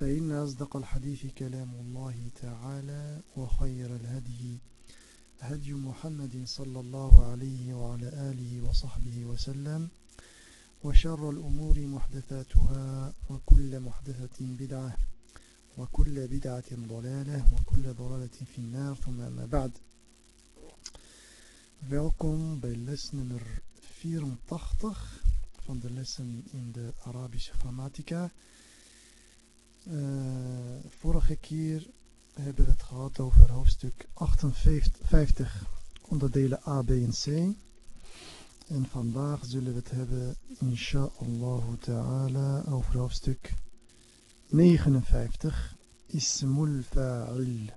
فإن أصدق الحديث كلام الله تعالى وخير الهدي هدي محمد صلى الله عليه وعلى آله وصحبه وسلم وشر الأمور محدثاتها وكل محدثة بدعة وكل بدعة ضلالة وكل ضلالة في النار ثم ما بعد Welkom bij les nummer 84 van de lessen in de Arabische grammatica. Uh, vorige keer hebben we het gehad over hoofdstuk 58, onderdelen A, B en C. En vandaag zullen we het hebben, insha'Allah ta'ala, over hoofdstuk 59, Ismul Fa'il.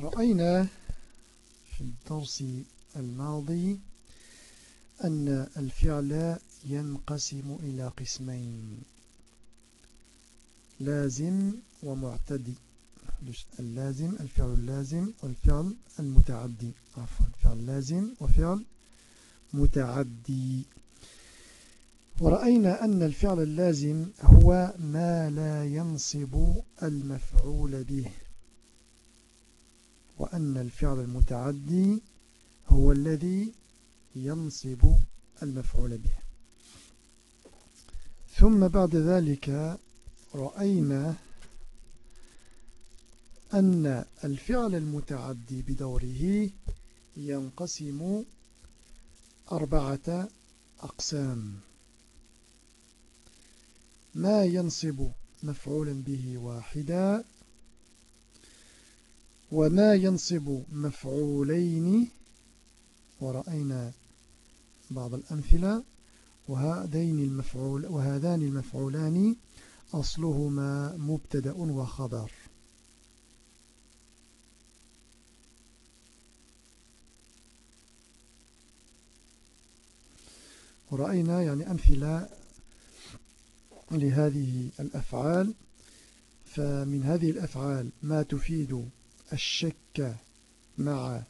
رأينا في الدرس الماضي أن الفعل ينقسم إلى قسمين لازم ومعتدي. اللازم الفعل اللازم والفعل المتعدي. عفوا فعل لازم وفعل متعدي. ورأينا أن الفعل اللازم هو ما لا ينصب المفعول به وأن الفعل المتعدي هو الذي ينصب المفعول به. ثم بعد ذلك رأينا أن الفعل المتعدي بدوره ينقسم أربعة أقسام. ما ينصب مفعولا به واحدا وما ينصب مفعولين. ورأينا بعض الأمثلة. وهذين المفعول وهذان المفعولان أصلهما مبتدأ وخبر. ورأينا يعني أمثلة لهذه الأفعال. فمن هذه الأفعال ما تفيد الشك مع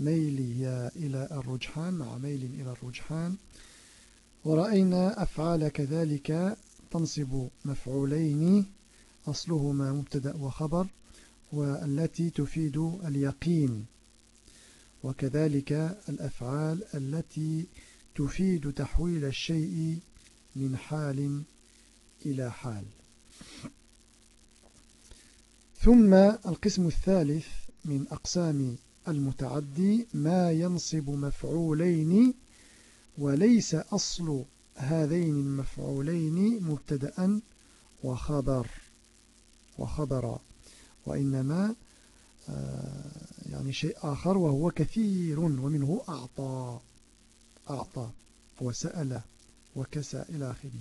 ميلها إلى الرجحان مع ميل إلى الرجحان. ورأينا أفعال كذلك تنصب مفعولين أصلهما مبتدأ وخبر والتي تفيد اليقين. وكذلك الأفعال التي تفيد تحويل الشيء من حال إلى حال. ثم القسم الثالث من أقسام المتعدي ما ينصب مفعولين وليس أصل هذين المفعولين مبتدأ وخبر وخبر وإنما آه، يعني شيء آخر وهو كثير ومنه أعطى أعطى وسأل وكسى إلى آخره.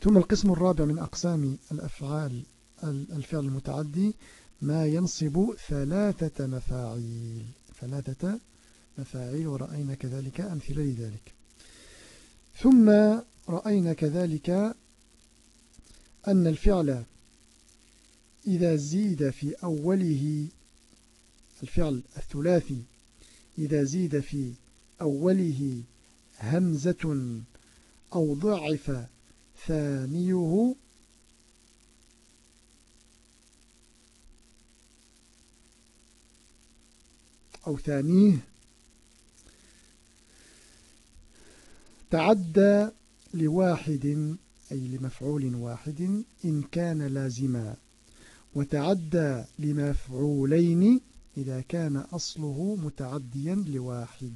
ثم القسم الرابع من أقسام الأفعال الفعل المتعدي ما ينصب ثلاثة مفاعيل ثلاثة مفاعيل ورأينا كذلك أمثلة لذلك. ثم رأينا كذلك أن الفعل إذا زيد في أوله الفعل الثلاثي إذا زيد في أوله همزة أو ضعف ثانية أو ثانية تعدى لواحد أي لمفعول واحد إن كان لازما. وتعدى لمفعولين إذا كان أصله متعديا لواحد.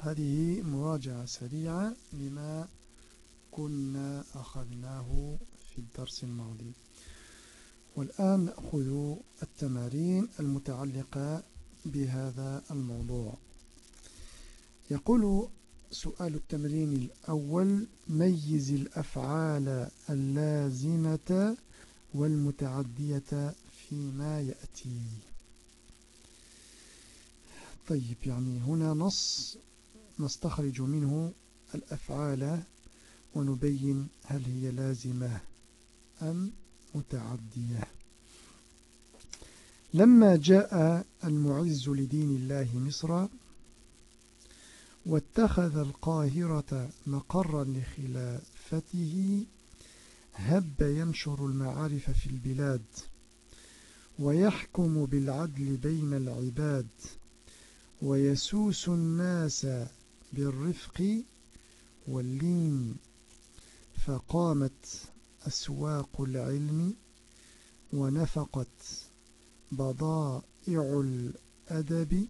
هذه مراجعة سريعة لما كنا أخذناه في الدرس الماضي. والآن نأخذ التمارين المتعلقة بهذا الموضوع. يقول سؤال التمرين الأول ميز الأفعال اللازمة والمتعدية فيما يأتي. طيب يعني هنا نص نستخرج منه الأفعال ونبين هل هي لازمة أم متعدية. لما جاء المعز لدين الله مصر واتخذ القاهرة مقرا لخلافته هب ينشر المعارف في البلاد ويحكم بالعدل بين العباد ويسوس الناس بالرفق واللين. فقامت أسواق العلم ونفقت بضائع الأدب.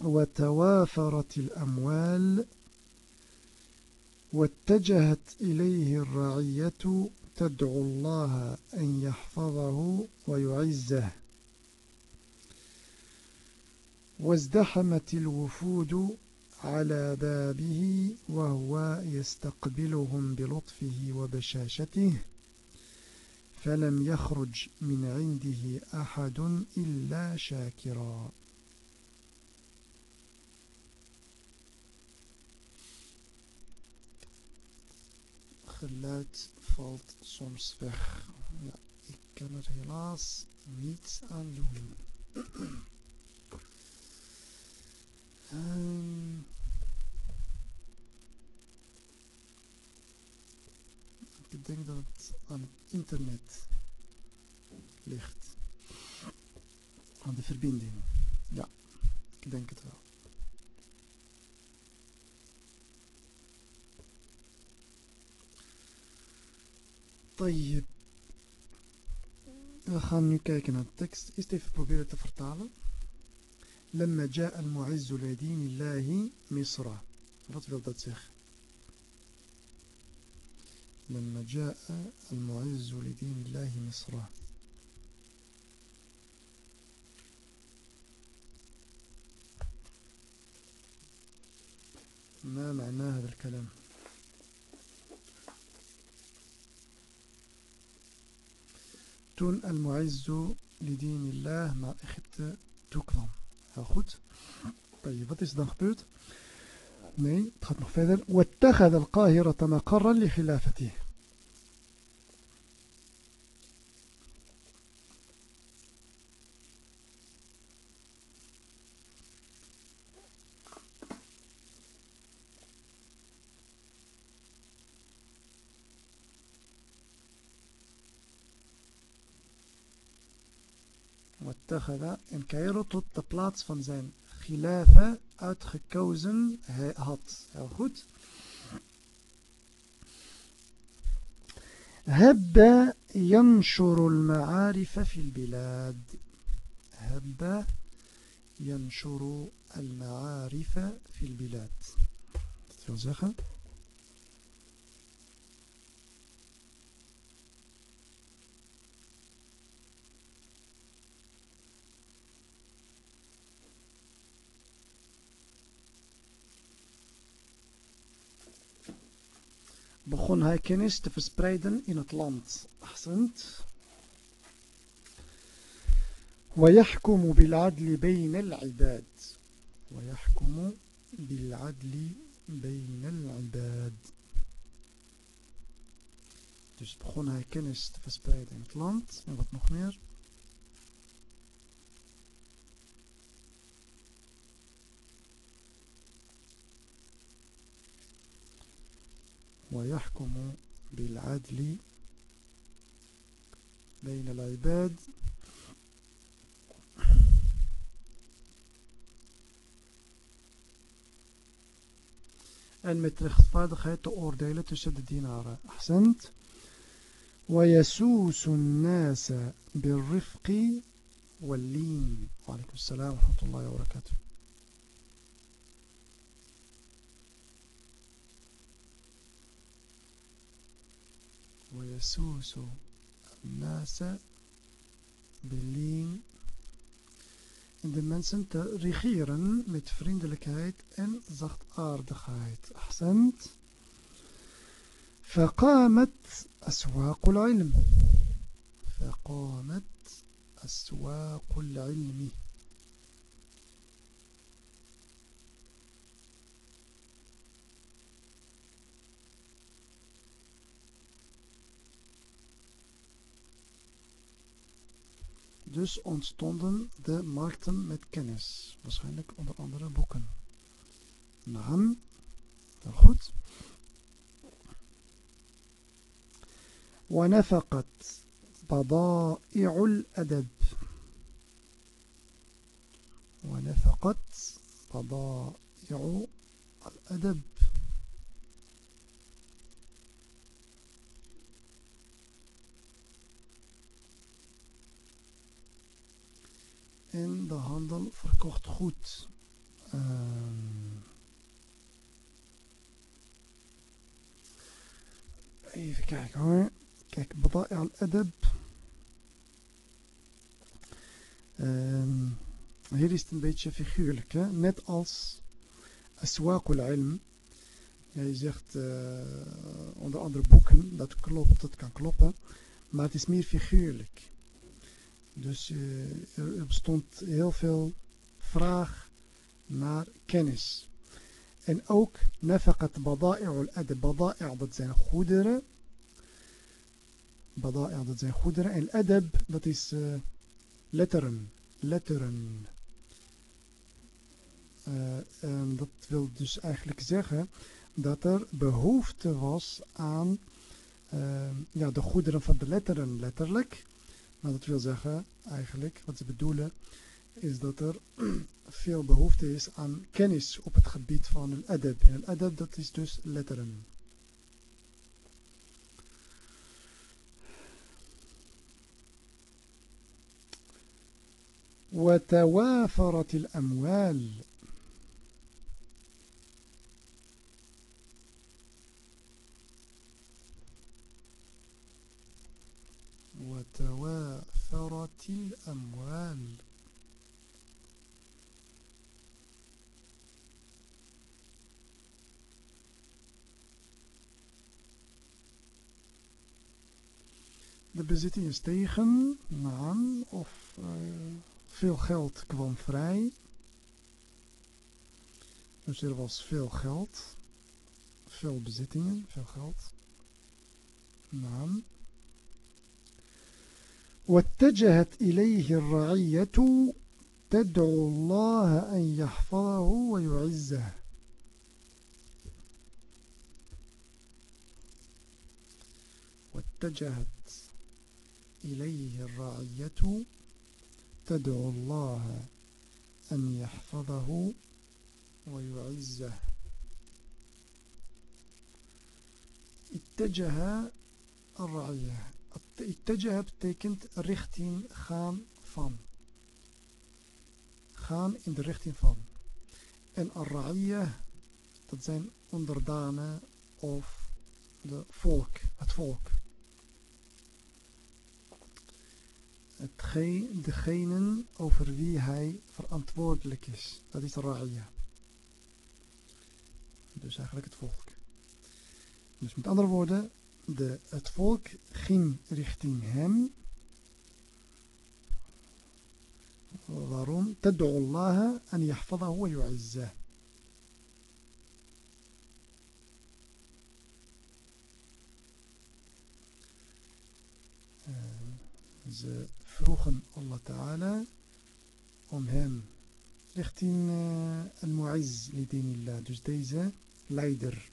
وتوافرت الأموال واتجهت إليه الرعية تدعو الله أن يحفظه ويعزه. وازدحمت الوفود على بابه وهو يستقبلهم بلطفه وبشاشته فلم يخرج من عنده أحد إلا شاكرا. Geluid valt soms weg. Ja, ik kan er helaas niets aan doen. um, ik denk dat het aan het internet ligt. Aan de verbinding. Ja, ik denk het wel. طيب. خان نكايكنا التكست استيف بوبيرة فرطالة لما جاء المعز لدين الله مصر. رتفل تتسيخ لما جاء المعز لدين الله مصر. ما معنى هذا الكلام؟ Toen al-Mu'izzu lidinillah naar Egypte toekwam. Heel goed. Wat is er dan gebeurd? Nee, het gaat nog verder. واتخذ القاهرة مقرا لخلافته. Wattakhada in Cairo tot de plaats van zijn khilafa uitgekozen had. Heel goed. هب ينشر المعارف في البلاد هب ينشر في البلاد dat wil zeggen begon hij kennis te verspreiden in het land. Ahsend. ويحكم بالعدل بين العباد ويحكم بالعدل بين العباد Dus begon hij kennis te verspreiden in het land. En wat nog meer? ويحكم بالعدل بين العباد en met rechtvaardigheid te oordelen tussen de dienaren. Ahsend. ويسوس الناس بالرفق واللين وعليكم السلام ورحمة الله وبركاته ويسوس الناس باللين إن de mensen te regeren met vriendelijkheid en zachtaardigheid. أحسنت. فقامت أسواق العلم. فقامت أسواق العلم. Dus ontstonden de markten met kennis. Waarschijnlijk onder andere boeken. Naam. Heel goed. ونفقت بضائع الأدب ونفقت بضائع الأدب en de handel verkocht goed. Um, even kijken hoor. Kijk, Bada'i al-Adab. Um, hier is het een beetje figuurlijk. Hè? Net als Aswaq al-Ilm. Jij zegt uh, onder andere boeken, dat klopt, dat kan kloppen. Maar het is meer figuurlijk. Dus uh, er bestond heel veel vraag naar kennis. En ook nafaqat bada'i'ul adab. Bada'i' dat zijn goederen. Bada'i' dat zijn goederen. En adab dat is uh, letteren. Letteren. Uh, en dat wil dus eigenlijk zeggen dat er behoefte was aan ja, de goederen van de letteren letterlijk. Maar dat wil zeggen, eigenlijk, wat ze bedoelen, is dat er veel behoefte is aan kennis op het gebied van een adab. En adab, dat is dus letteren. وتوافرت الأموال De bezittingen stegen, naam, of uh, veel geld kwam vrij. Dus er was veel geld, veel bezittingen, veel geld. Naam. واتجهت إليه الرعية تدعو الله أن يحفظه ويعزه واتجهت إليه الرعية تدعو الله أن يحفظه ويعزه. اتجه الرعية اتجه بتكنت ريختين خام فام. خام in de richting van en الرعية تتزين zijn اوف of فولك volk het Hetgeen, degenen over wie hij verantwoordelijk is. Dat is ra'iyah. Dus eigenlijk het volk. Dus met andere woorden, de, het volk ging richting hem. Waarom? An yahfadahu wa yu'izzah. Ze vroegen Allah Ta'ala om hem richting uh, al-Mu'izz lidinillah. Dus deze leider.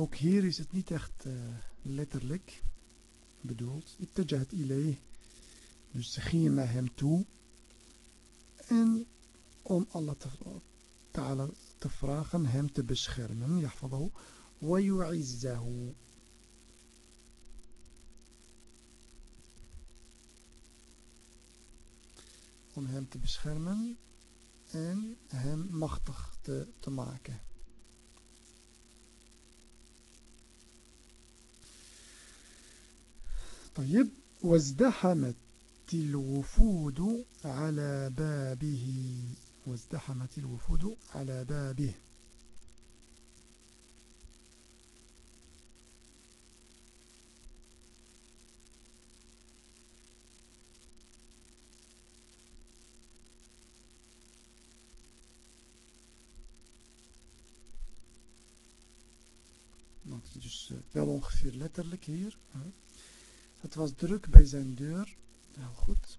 ook hier is het niet echt uh, letterlijk bedoeld. Ittajahat ilay. Dus ze gingen naar hem toe. En om Allah Ta'ala te vragen hem te beschermen. Yahfadahu. Wa yu'izzahu. Om hem te beschermen en hem machtig te, te maken. طيب وازدحمت الوفود على بابه وازدحمت الوفود على بابه uh, wel ongeveer letterlijk hier. Het was druk bij zijn deur. Heel goed.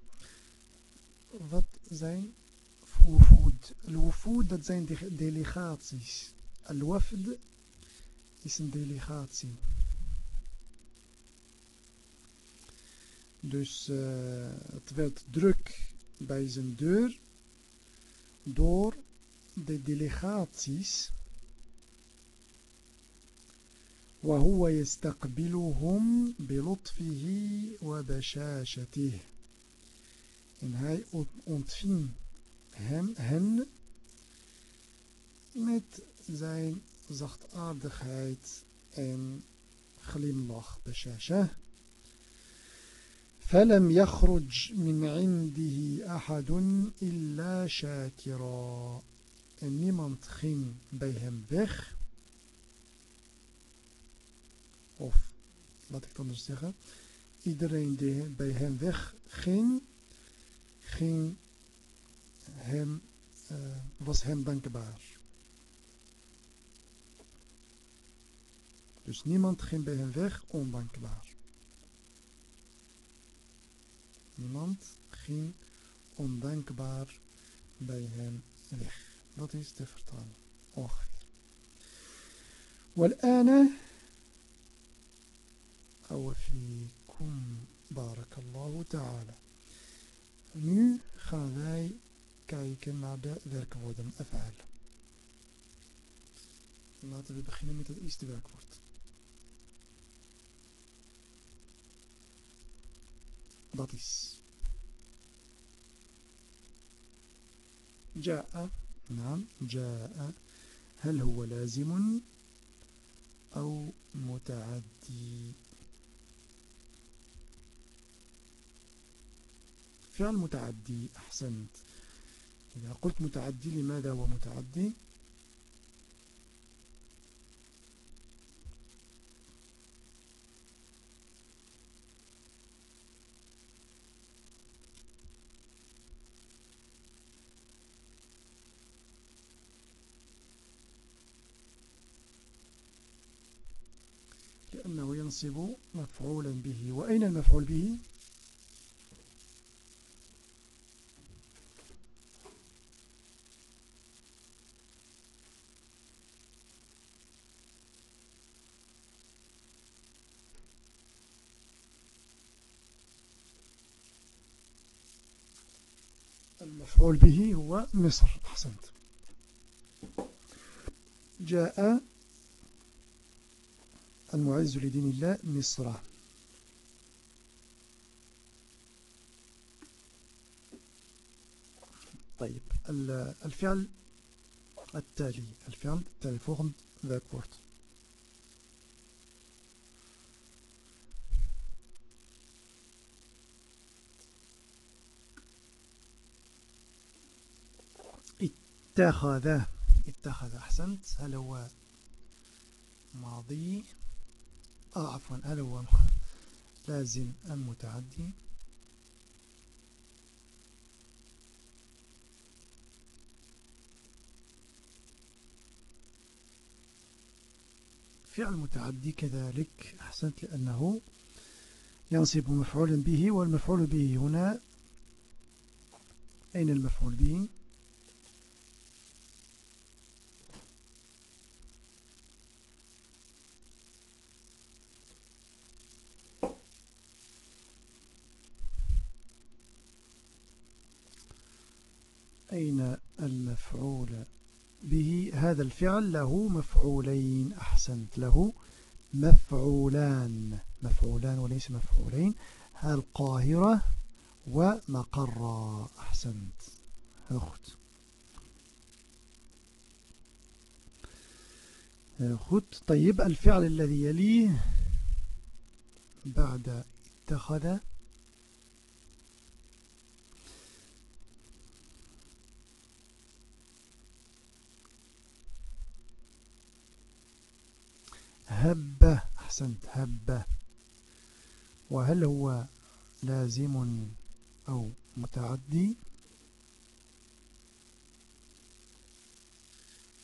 Wat zijn wufud? Al-wufud, dat zijn de delegaties. Al-wafd is een delegatie. Dus uh, het werd druk bij zijn deur door de delegaties وهو يستقبلهم بلطفه وبشاشته. إن هاي أنتفين هم هن مت زين زخت أردخيت إن خليملاخ بشاشة. فلم يخرج من عنده أحد إلا شاكرا. إن نمنت خين بيهم بخ. of laat ik het anders zeggen, iedereen die bij hem wegging, ging hem, uh, was hem dankbaar. Dus niemand ging bij hem weg ondankbaar. Niemand ging ondankbaar bij hem weg. Dat is de vertaling. Ongeveer. والآن وفيكم بارك الله تعالى Nu gaan wij kijken naar de werkwoorden afhaal. Laten we beginnen met het eerste werkwoord. Dat is جاء نعم جاء هل هو لازم أو متعدي فعل متعدي أحسنت. إذا قلت متعدي لماذا هو متعدي؟ لأنه ينصب مفعولا به. وأين المفعول به؟ المفعول به هو مصر. أحسنت. جاء المعز لدين الله مصر. طيب الفعل التالي. الفعل التالي volgend werkwoord اتخذ اتخذ أحسنت. هل هو ماضي؟ آه عفوا. هل هو لازم أم متعدي؟ فعل متعدي كذلك أحسنت لأنه ينصب مفعول به والمفعول به هنا أين المفعول به؟ أين المفعول به؟ هذا الفعل له مفعولين. أحسنت. له مفعولان. مفعولان وليس مفعولين. القاهرة ومقرة. أحسنت. goed goed طيب الفعل الذي يليه بعد اتخذ هب أحسنت هب وهل هو لازم أو متعدي؟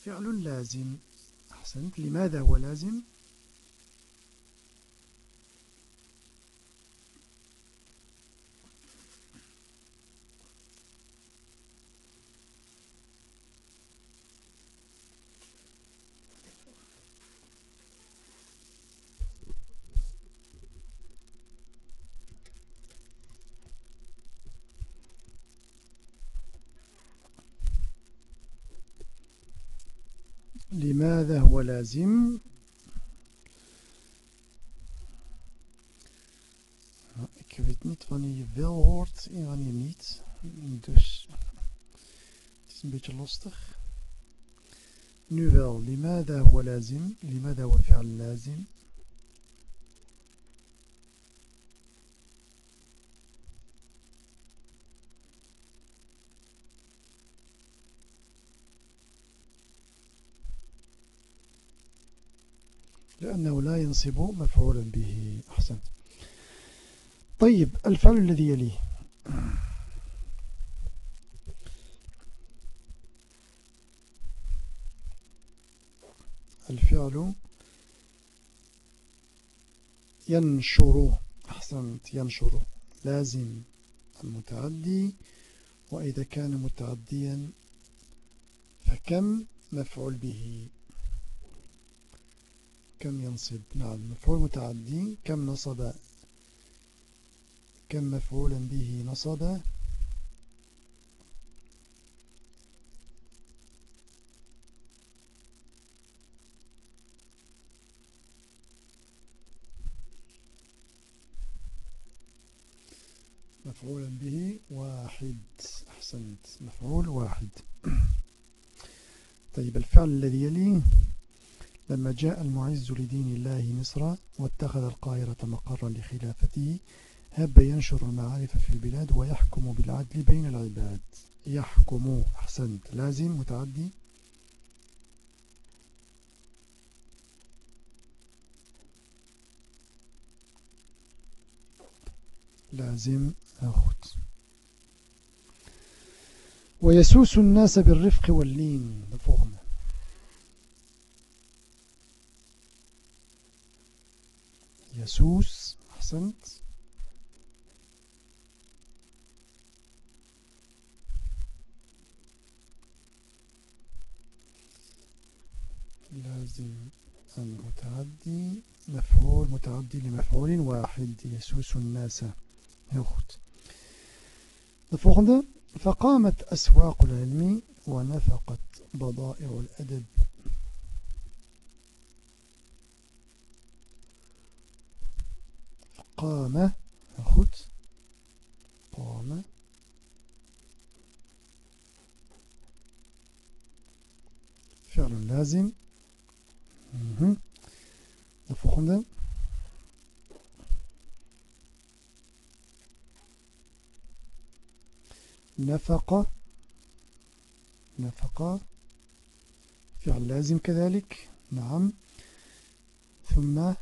فعل لازم أحسنت. لماذا هو لازم؟ لماذا هو لازم ik weet niet wanneer je wel hoort en wanneer niet dus het is een beetje lastig nu wel لماذا هو لازم لماذا هو فعل لازم لأنه لا ينصب مفعولا به. أحسنت. طيب الفعل الذي يليه. الفعل ينشر. أحسنت ينشر. لازم المتعدي وإذا كان متعديا فكم مفعول به؟ كم ينصب؟ نعم مفعول متعدي كم نصب؟ كم مفعولا به نصب؟ مفعولا به واحد. أحسنت. مفعول واحد. طيب الفعل الذي يليه؟ لما جاء المعز لدين الله مصر واتخذ القاهرة مقرا لخلافته هب ينشر المعارف في البلاد ويحكم بالعدل بين العباد. يحكم. أحسنت. لازم. متعدي. لازم. أخت. ويسوس الناس بالرفق واللين. de يسوس أحسنت. لازم المتعدي مفعول متعدي لمفعول واحد يسوس الناس. heel فقامت أسواق العلم ونفقت بضائع الأدب. قام goed قام. فعل لازم. de volgende نفق. نفق. فعل لازم كذلك. نعم. ثم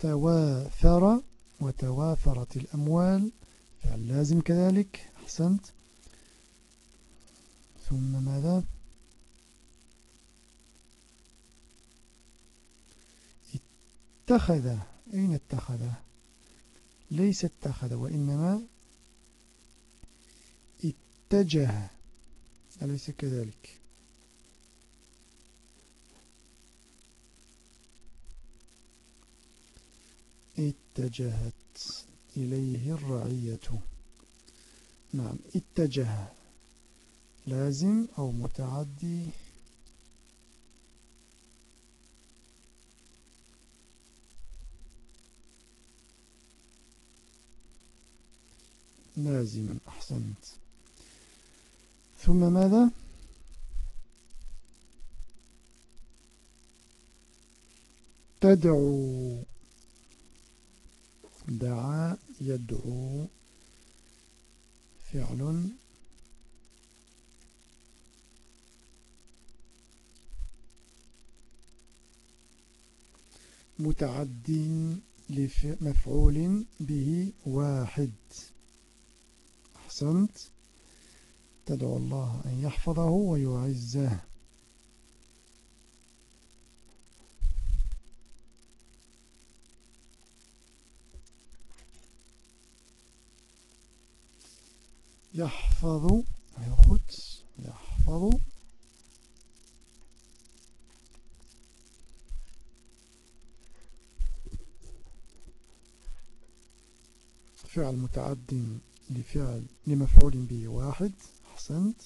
توافر وتوافرت الأموال فعل لازم كذلك. أحسنت. ثم ماذا؟ اتخذ. أين اتخذ؟ ليس اتخذ وإنما اتجه. أليس كذلك؟ اتجهت إليه الرعية. نعم اتجه. لازم أو متعدي؟ لازم أحسنت. ثم ماذا؟ تدعو. دعا يدعو فعل متعد لمفعول به واحد. أحسنت. تدعو الله أن يحفظه ويعزه. يحفظ heel يحفظ. فعل متعد لفعل لمفعول به واحد. أحسنت.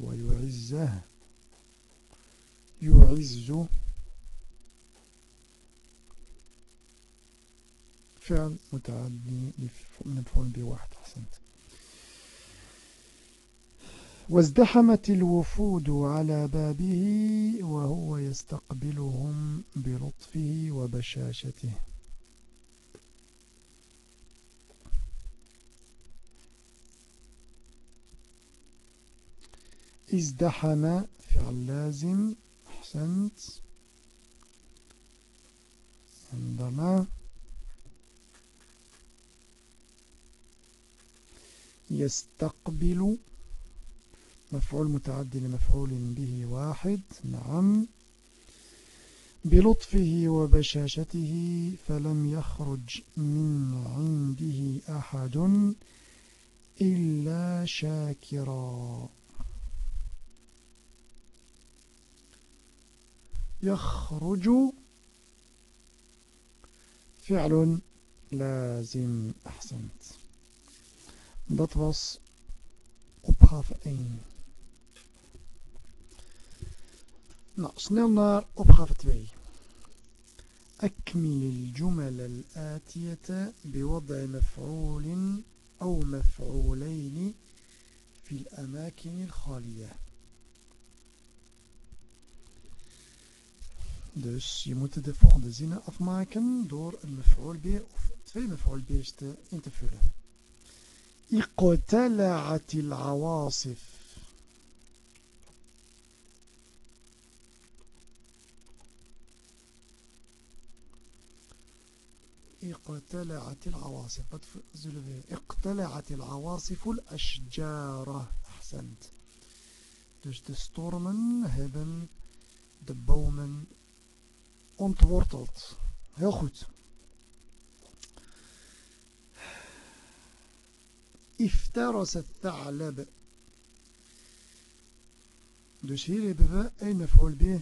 ويعزه. يعز فعل متعدي لمفعول به واحد أحسنت وازدحمت الوفود على بابه وهو يستقبلهم بلطفه وبشاشته. ازدحم فعل لازم. أحسنت. عندما يستقبل مفعول متعدي لمفعول به واحد. نعم. بلطفه وبشاشته فلم يخرج من عنده أحد إلا شاكرا. يخرج فعل لازم. أحسنت. Dat was opgave 1. Nou, snel naar opgave 2. أكمل الجمل الآتية بوضع مفعول أو مفعولين في الأماكن الخالية Dus je moet de volgende zinnen afmaken door een B of twee B's te in te vullen. اقتلعت العواصف اقتلعت العواصف اقتلعت العواصف الأشجار أحسنت Dus de stormen hebben de bomen ontworteld. Heel goed. افترس الثعلب. دوش هير اي مفعول به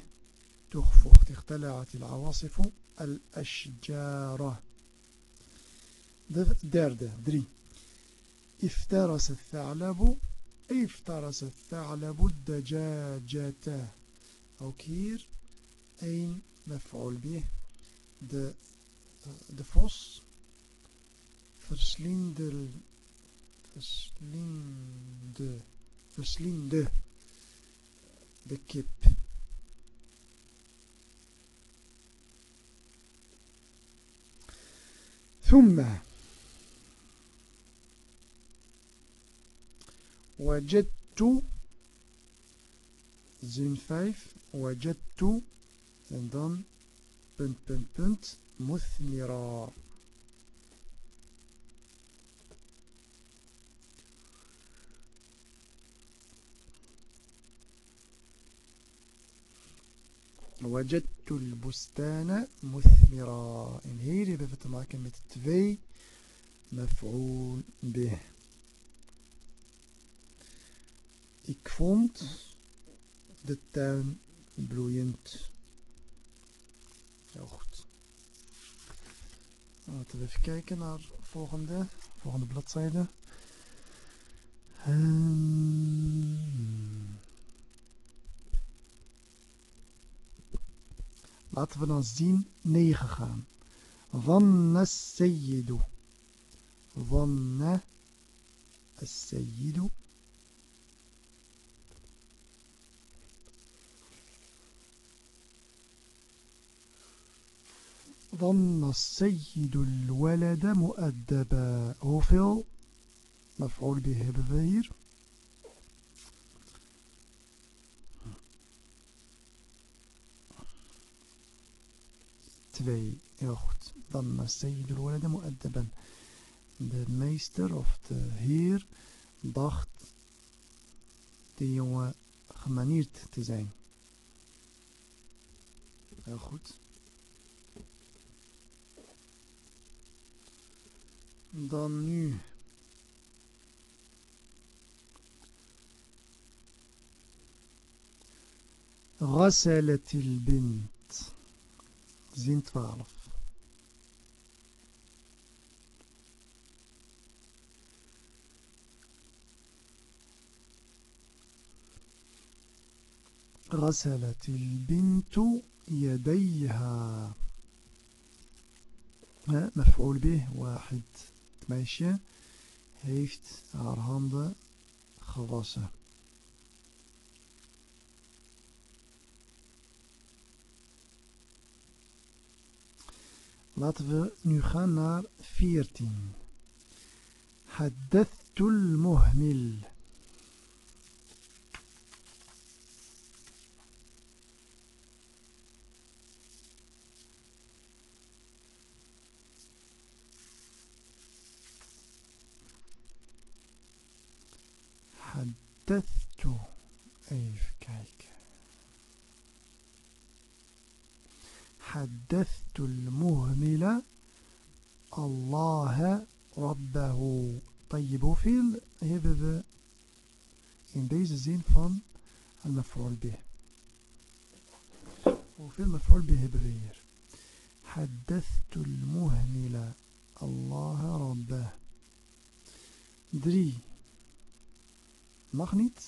تخفخ اختلعت العواصف الأشجار. درد دري افترس الثعلب افترس الثعلب الدجاجة. Ook hier مفعول به؟ De vos verslindde, verslindde, verslindde de kip. ثم وجدت زين فايف وجدت ثم ثم ثم مثمرا وجدت البستان مثمرا en hier hebben we te maken met twee ik vond de tuin bloeiend heel goed laten we even kijken naar volgende volgende bladzijde um, Laten we dan zien 9 gaan. Dhanna sayyidu. Dhanna sayyidu. ظن السيد الولد مؤدبا hoeveel مفعول به hebben 2. Heel goed. Dan Sayyidul Walada Mu'addaban. De meester of de heer dacht de jongen gemanierd te zijn. Heel goed. Dan nu. غسلت البنت zin 12. غسلت البنت يديها. مفعول به واحد. ماشي هيفت haar خلاصة. Laten we nu gaan naar 14. حدثت المهمل حدثت even kijken حدثت المهمل الله ربه. طيب هفيل هذا in deze zin van المفعول به. هفيل المفعول به بغير حدثت المهمل الله ربه. 3 مغنيت.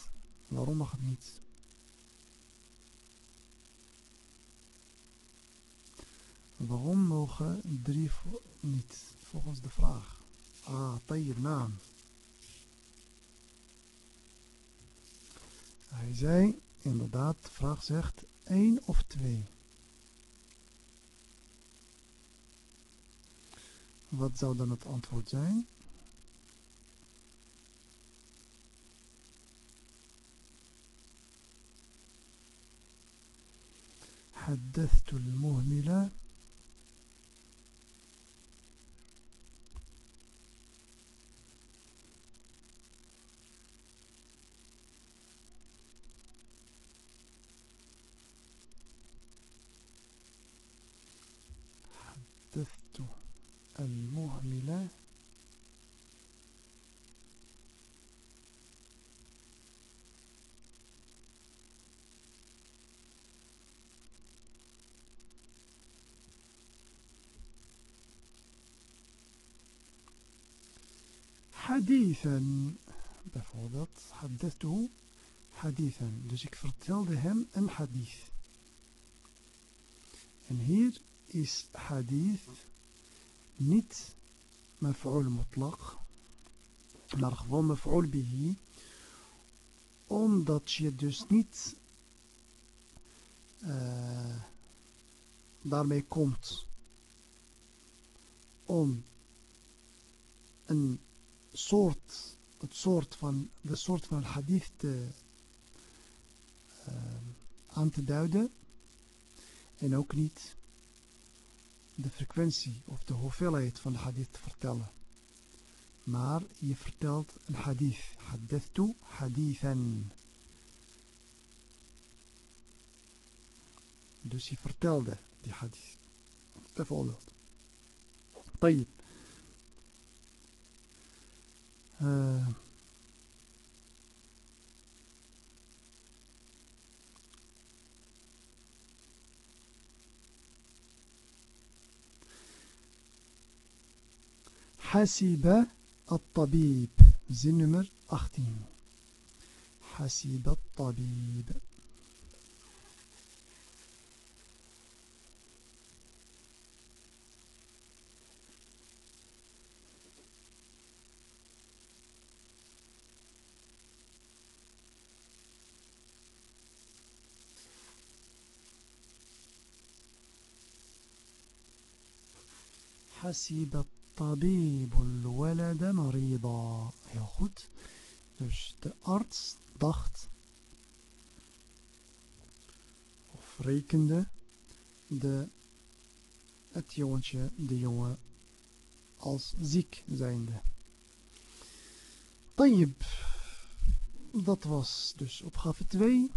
لا مغنيت. Waarom mogen drie niet? Volgens de vraag. Ah, tayyib naam. Hij zei, inderdaad, de vraag zegt één of twee. Wat zou dan het antwoord zijn? حدثت المهملة hadithen. Bijvoorbeeld, haddathtu hadithen. Dus ik vertelde hem een hadith. En hier is hadith niet maf'ul mutlaq, maar gewoon maf'ul bihi, omdat je dus niet uh, daarmee komt om een soort, het soort van, de soort van hadith te, uh, aan te duiden. En ook niet de frequentie of de hoeveelheid van de hadith te vertellen. Maar je vertelt een hadith. Hadithtu hadithan. Dus je vertelde die hadith. Bijvoorbeeld. طيب حسب الطبيب. زين نمر 18 حسب الطبيب. حسب الطبيب الولد مريضا heel goed dus de arts dacht of rekende de het jongetje, de jongen, als ziek zijnde. Tayyib, dat was dus opgave 2.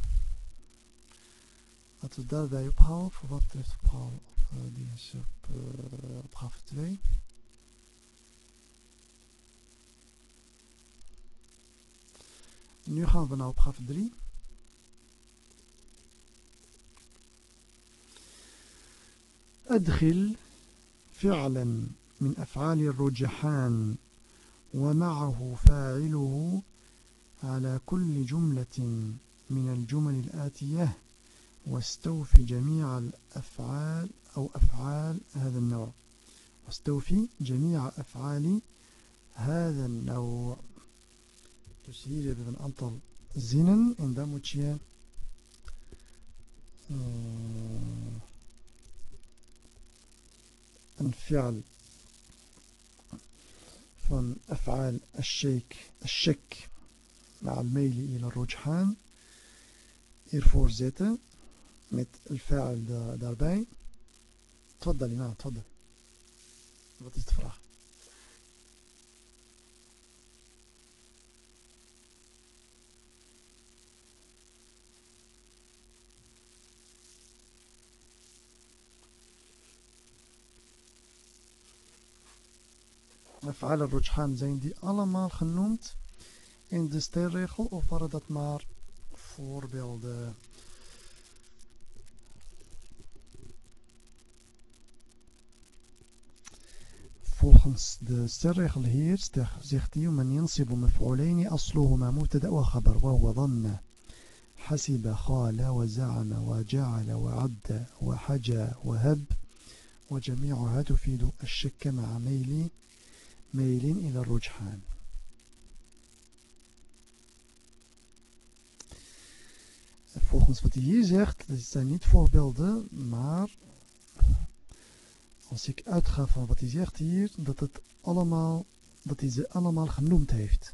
Laten we daarbij ophouden voor wat betreft opgave, op, uh, die op uh, opgave 2. Nu gaan we naar opgave 3. أدخل فعلا من أفعال الرجحان ومعه فاعله على كل جملة من الجمل الآتية واستوفي جميع الأفعال أو أفعال هذا النوع واستوفي جميع أفعال هذا النوع Dus hier hebben we een aantal zinnen en dan moet je uh, een fi'al van af'al al-shake al-shak مع الميل إلى الرجحان ervoor zetten met الفاعل daarbij تفضل نعم تفضل wat is de vraag af'al al-rujhan zijn die allemaal genoemd in de stelregel of waren dat maar voorbeelden? Volgens de stelregel hier zegt hij من ينصب مفعولين أصلهما مبتدأ وخبر وهو ظن. حسب خال وزعم وجعل وعد وحجى وهب. وجميعها تفيد الشك مع ميل ميل إلى الرجحان. volgens wat hij hier zegt, dat zijn niet voorbeelden, als ik uitga van wat hij zegt hier, dat, het allemaal, dat hij ze allemaal genoemd heeft.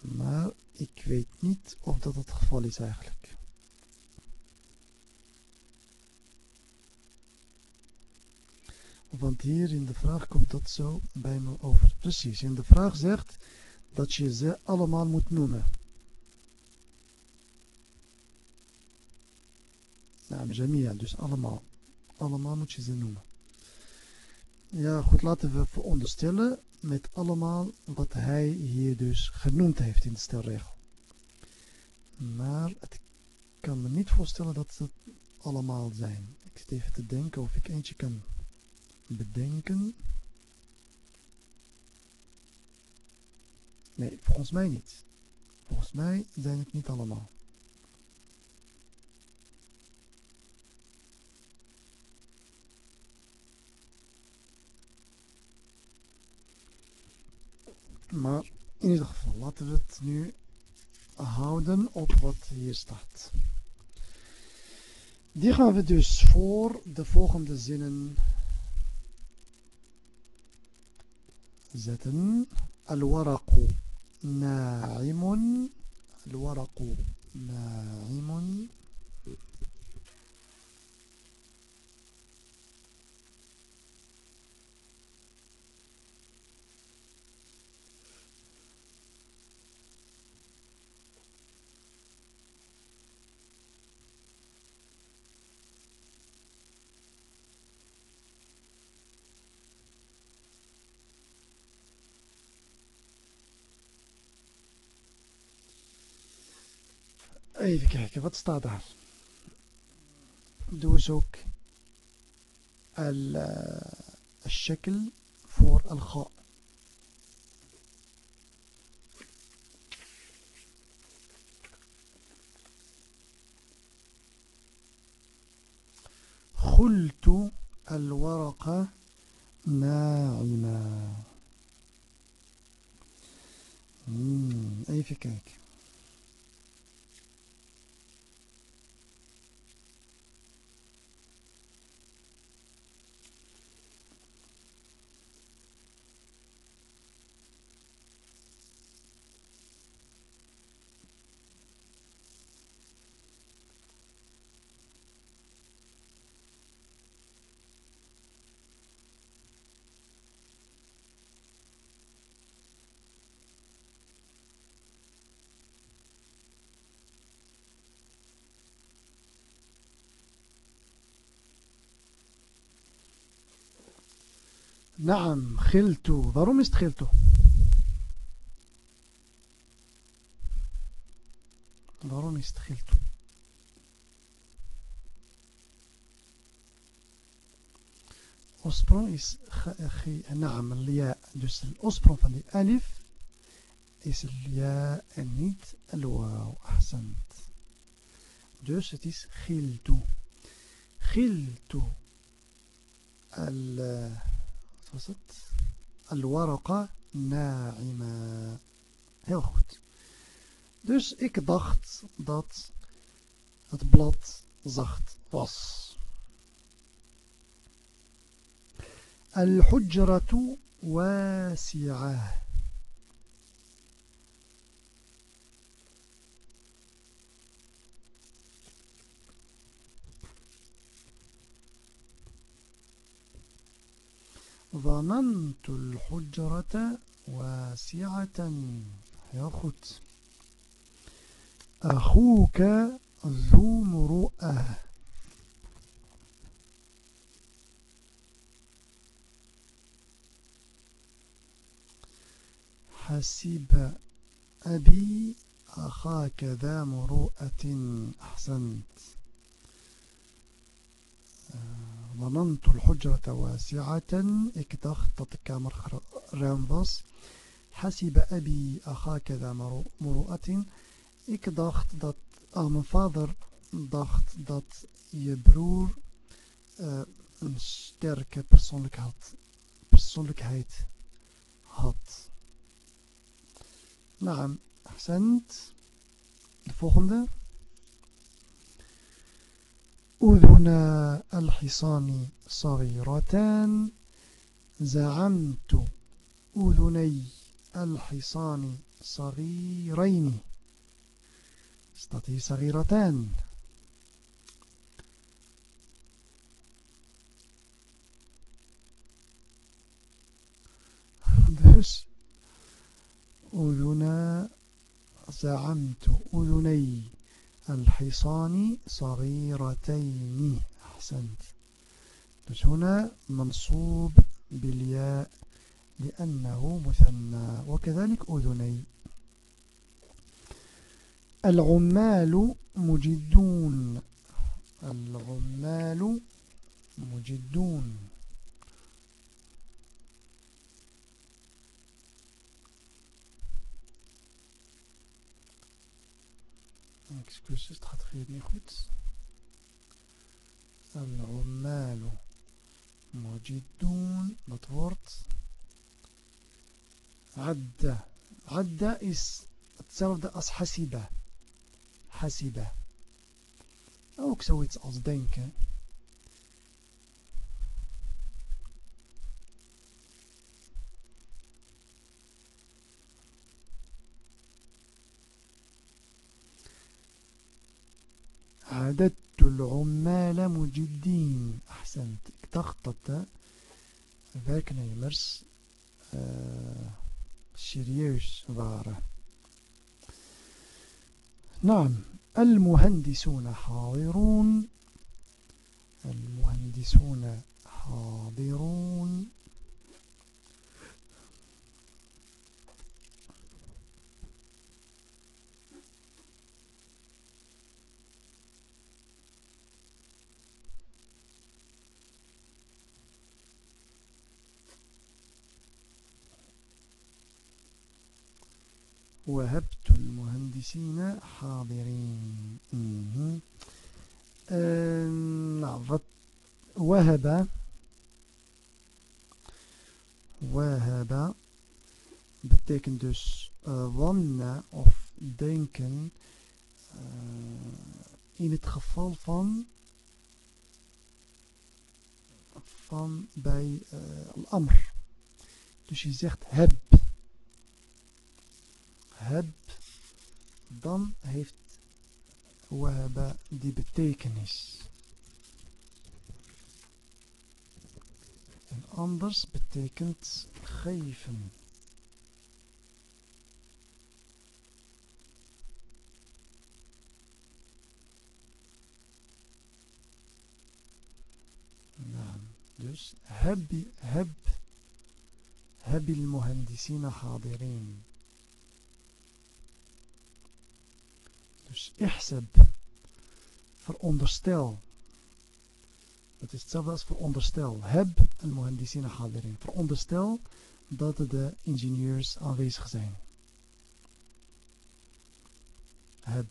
Maar ik weet niet of dat het geval is eigenlijk. Want hier in de vraag komt dat zo bij me over. Precies, in de vraag zegt dat je ze allemaal moet noemen. Nou, jamia, dus allemaal. Allemaal moet je ze noemen. Ja, goed, laten we veronderstellen met allemaal wat hij hier dus genoemd heeft in de stelregel. Maar ik kan me niet voorstellen dat ze allemaal zijn. Ik zit even te denken of ik eentje kan bedenken. Nee, volgens mij niet. Volgens mij zijn het niet allemaal. Maar in ieder geval, laten we het nu houden op wat hier staat. Die gaan we dus voor de volgende zinnen zetten. Al-waraqu na'imun. Al-waraqu na'imun. Even kijken, wat staat daar? Eens ook al-shakl voor al-gha. خلت الورقة ناعمة even kijken نعم خلت ضروم استخلت ضروم استخلت أسبرون إس خ... خ... نعم الياء دوس الأسبرون فالي ألف إس الياء نيت الواو. أحسنت. دوس إس خلت خلت ال... was het? Al-waraqa na'ima. Heel goed. Dus ik dacht dat het blad zacht was. الحجرة واسعة ظننت الحجرة واسعة. يا أخوك ذو مروءة حسب أبي أخاك ذا مروءة أحسنت. ظننت الحجرة واسعة ik dacht dat de kamer ruim was حسب أبي أخاك ذا مروءة ik dacht dat oh, mijn vader dacht dat je broer uh, een sterke persoonlijkheid, persoonlijkheid had نعم أحسنت الفوغندة أذن الحصان صغيرتان. زعمت أذني الحصان صغيرين. استطيع صغيرتان. dus أذنا زعمت أذني الحصان صغيرتين. أحسنت. بس هنا منصوب بالياء لأنه مثنى وكذلك أذني. العمال مجدون. العمال مجدون. اكسكوسس تخطريني خوت العمال مجدون نطورت عدة عدة إس تسمى أس حسيبة حسبة أو كسويت أصدينك عددت العمال مجدين. أحسنت. ik dacht dat de werknemers نعم. المهندسون حاضرون. المهندسون حاضرون. وهبت المهندسين حاضرين wahaba wahaba betekent dus uh, wanna of denken uh, in het geval van van bij uh, al-amr dus je zegt heb heb, dan heeft wahaba die betekenis. En anders betekent geven. Dus heb, heb هب المهندسين حاضرين Ihseb, veronderstel. Dat is hetzelfde als veronderstel. Heb al-muhandisina hadirin. Veronderstel dat de ingenieurs aanwezig zijn. Heb.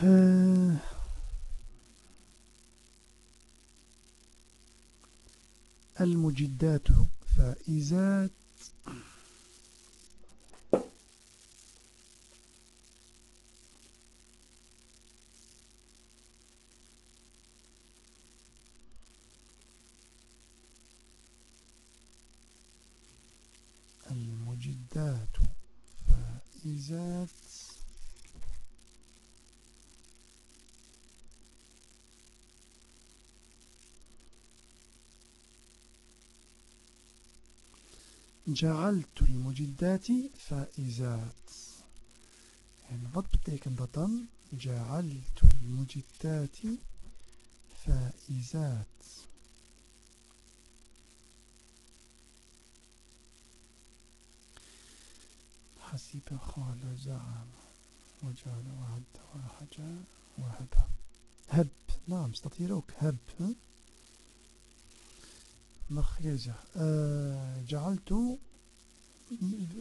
Uh, المجدات فائزات المجدات فائزات جعلت المجدات فائزات. En wat betekent dat dan? جعلت المجدات فائزات. حسب قال زعم وجعل وعد وحجى وهب هب. نعم ook heb mag jij zeggen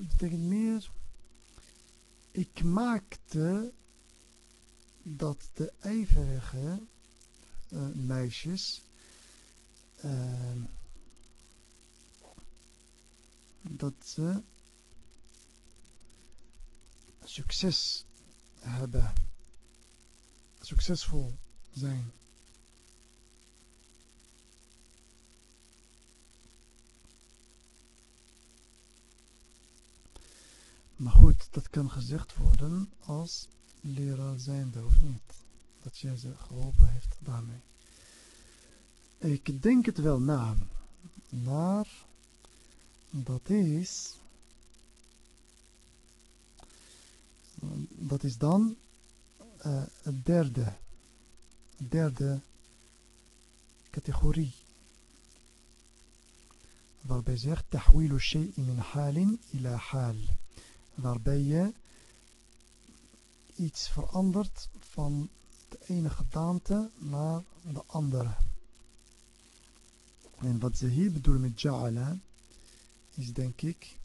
betekent meer. Ik maakte dat de ijverige eh, meisjes ehm, dat ze succes hebben, succesvol zijn. Maar goed, dat kan gezegd worden als leraar zijnde of niet. Dat jij ze geholpen heeft daarmee. Ik denk het wel na. Maar dat is. Dat is dan uh, het derde. Derde categorie. Waarbij zegt tahwilu shay'in min halin ila hal waarbij je iets verandert van de ene gedaante naar de andere. En wat ze hier bedoelen met ja'ala is denk ik...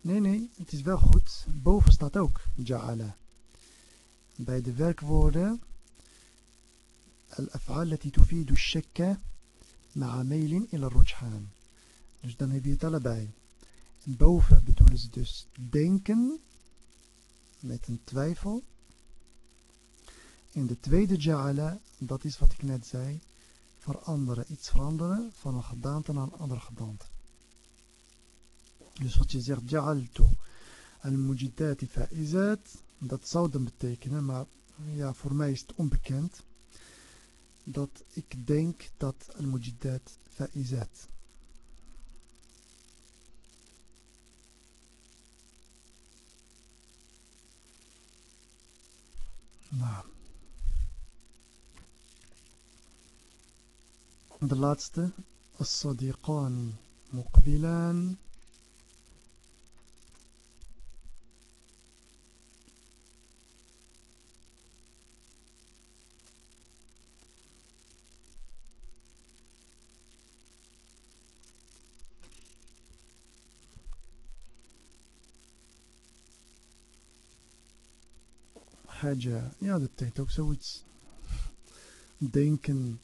Nee, nee, het is wel goed. Boven staat ook ja'ala. Bij de werkwoorden الأفعال التي تفيد الشك مع ميل إلى الرجحان. Dus dan heb je het allebei. Boven dus denken met een twijfel. En de tweede ja'ala, dat is wat ik net zei, veranderen, iets veranderen van een gedaante naar een andere gedaante. Dus wat je zegt, ja'altu al-mujidati fa'izat, dat zou dan betekenen, maar ja, voor mij is het onbekend, dat ik denk dat al-mujidat fa'izat Nou. De laatste. الصديقان مقبلان haja. Ja, dat betekent ook zoiets. Denken.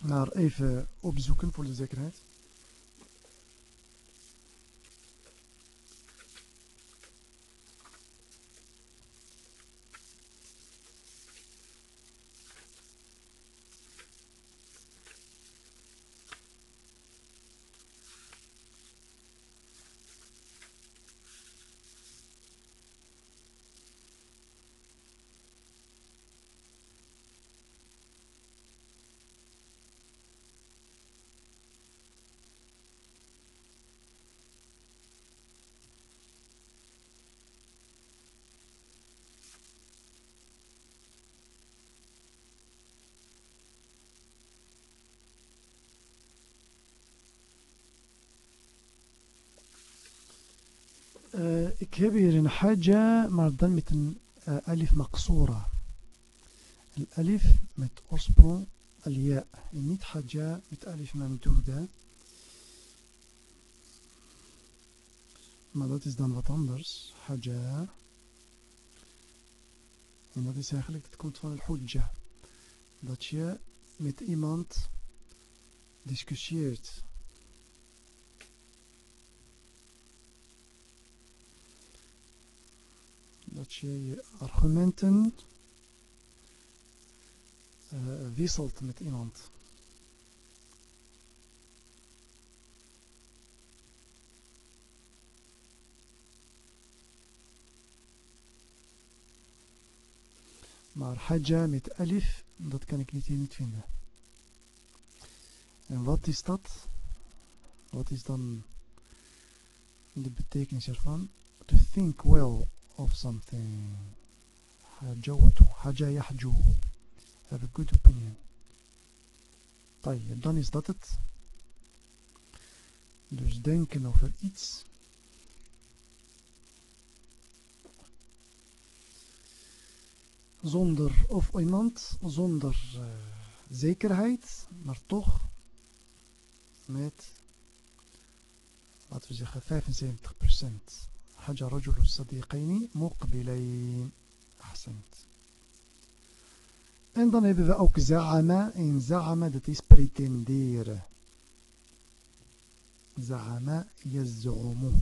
Maar even opzoeken voor de zekerheid. كبير حاجة مع ضمة ألف مقصورة. الألف مت أصبو الياء. نيت حاجة مت ألف ممدودة ما دات إزدان وطندرس حاجة. En dat is eigenlijk, dat komt van al-Hujjah. Dat je met. Dat je je argumenten uh, wisselt met iemand. Maar hajja met alif, dat kan ik niet hier niet vinden. En wat is dat? Wat is dan de betekenis ervan? To think well of something. Hajjawtu, hajja yahjuhu. Have a good opinion. طيب, dan is dat het. Dus denken over iets. Zonder, of iemand zonder uh, zekerheid, maar toch met, laten we zeggen, 75%. حج رجل الصديقين مقبلين أحسنت En dan hebben we ook za'ama. En za'ama, dat is pretenderen. Za'ama yaz'umu.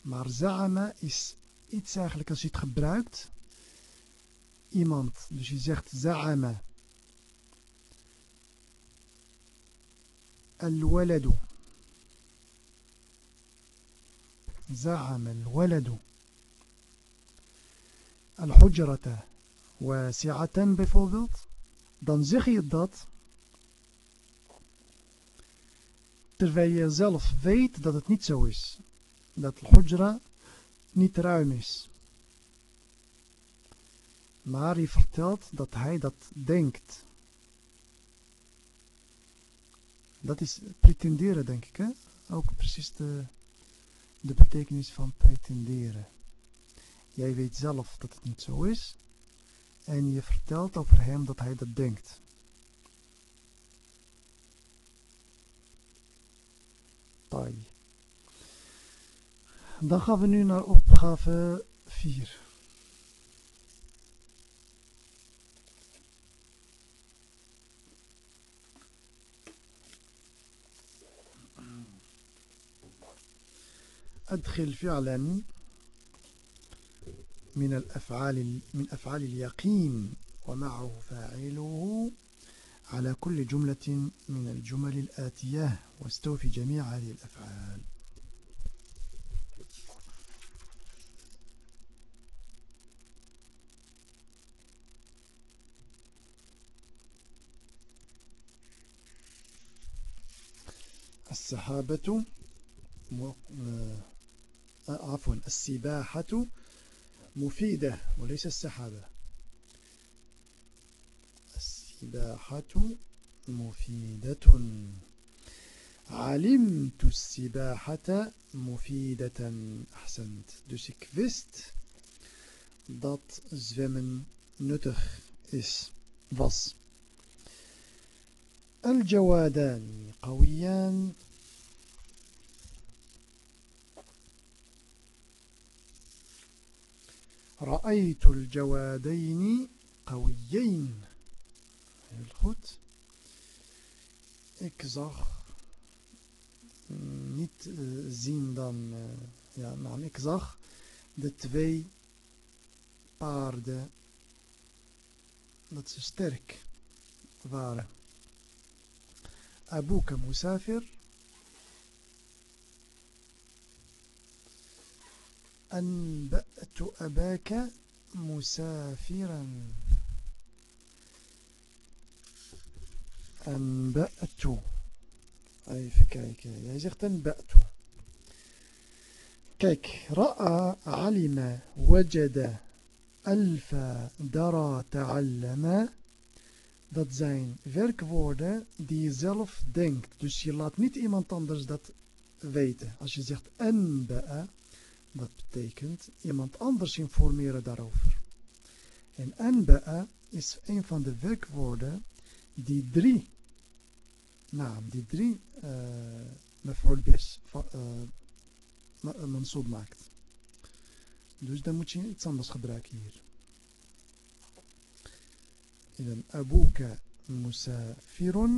Maar za'ama is iets eigenlijk als je het gebruikt. Iemand, dus je zegt za'ama. Al-waladu. زعم الولد الحجرة واسعة bijvoorbeeld dan zeg je dat terwijl je zelf weet dat het niet zo is dat al-hujra niet ruim is maar hij vertelt dat hij dat denkt dat is pretenderen denk ik hè? ook precies de betekenis van pretenderen. Jij weet zelf dat het niet zo is en je vertelt over hem dat hij dat denkt. Dan gaan we nu naar opgave 4. أدخل فعلا من الأفعال من أفعال اليقين ومعه فاعله على كل جملة من الجمل الآتية. واستوفي جميع هذه الأفعال. السحابة عفوا السباحة مفيدة وليس السحابة. السباحة مفيدة. علمت السباحة مفيدة. أحسنت. Dus ik wist dat zwemmen nuttig is. Was. الجوادان قويان. رأيت الجوادين قويين heel goed ik zag niet uh, zien dan uh, ja, nou, ik zag de twee paarden dat ze sterk waren Abuka Musafir أنبأت أباك مسافرا أنبأت even kijken jij zegt أنبأت kijk رأى علم وجد ألف درى تعلم dat zijn werkwoorden die je zelf denkt. Dus je laat niet iemand anders dat weten. Als je zegt anba'a, dat betekent iemand anders informeren daarover. En anba'a is een van de werkwoorden die drie naam, die drie uh, mef'ul bis uh, mansoob maakt. Dus dan moet je iets anders gebruiken hier. إذن أبوك مسافر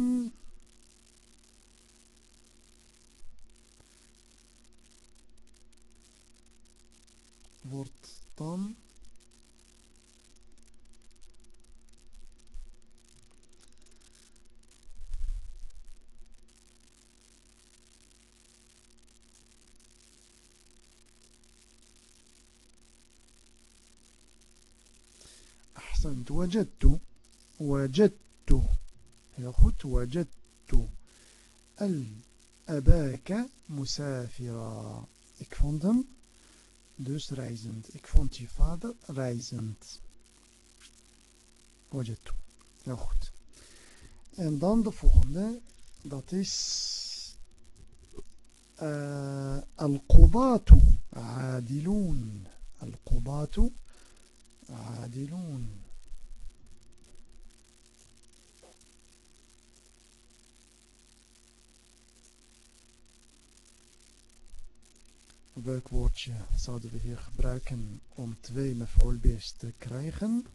wordt أحسنت وجدت وجدت heel goed وجدت الأباك مسافرا ik vond hem. Dus reizend ik vond je vader reizend وجدت heel goed en dan de volgende dat is uh, القضاة عادلون القضاة Welk woordje zouden we hier gebruiken om twee mef'ulbe's te krijgen?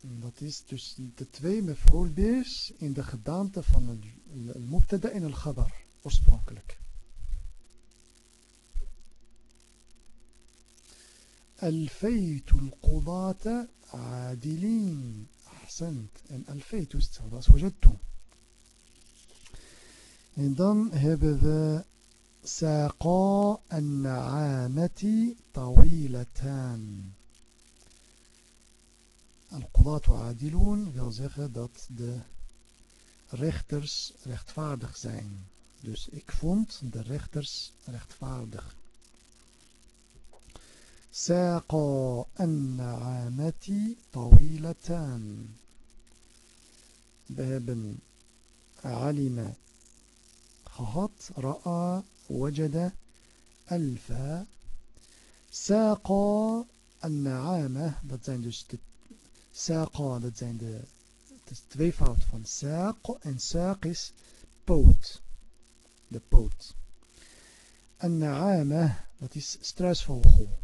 Dat is dus de twee mef'ulbe's in de gedaante van het mubtada en al-khabar oorspronkelijk. ألفيت القضاة عادلين أحسنت en ألفيت is hetzelfde als وجدت en dan hebben we ساقا النعامة طويلتان القضاة عادلون wil zeggen dat de rechters rechtvaardig zijn. Dus ik vond de rechters rechtvaardig. ساقا النعامة طويلتان We hebben علم gehad, ra'a وجد ألف ساقا النعامة dat zijn dus de saqa dat zijn de het is tweevoud van saaq en saaq is poot de poot النعامة dat is struisvogel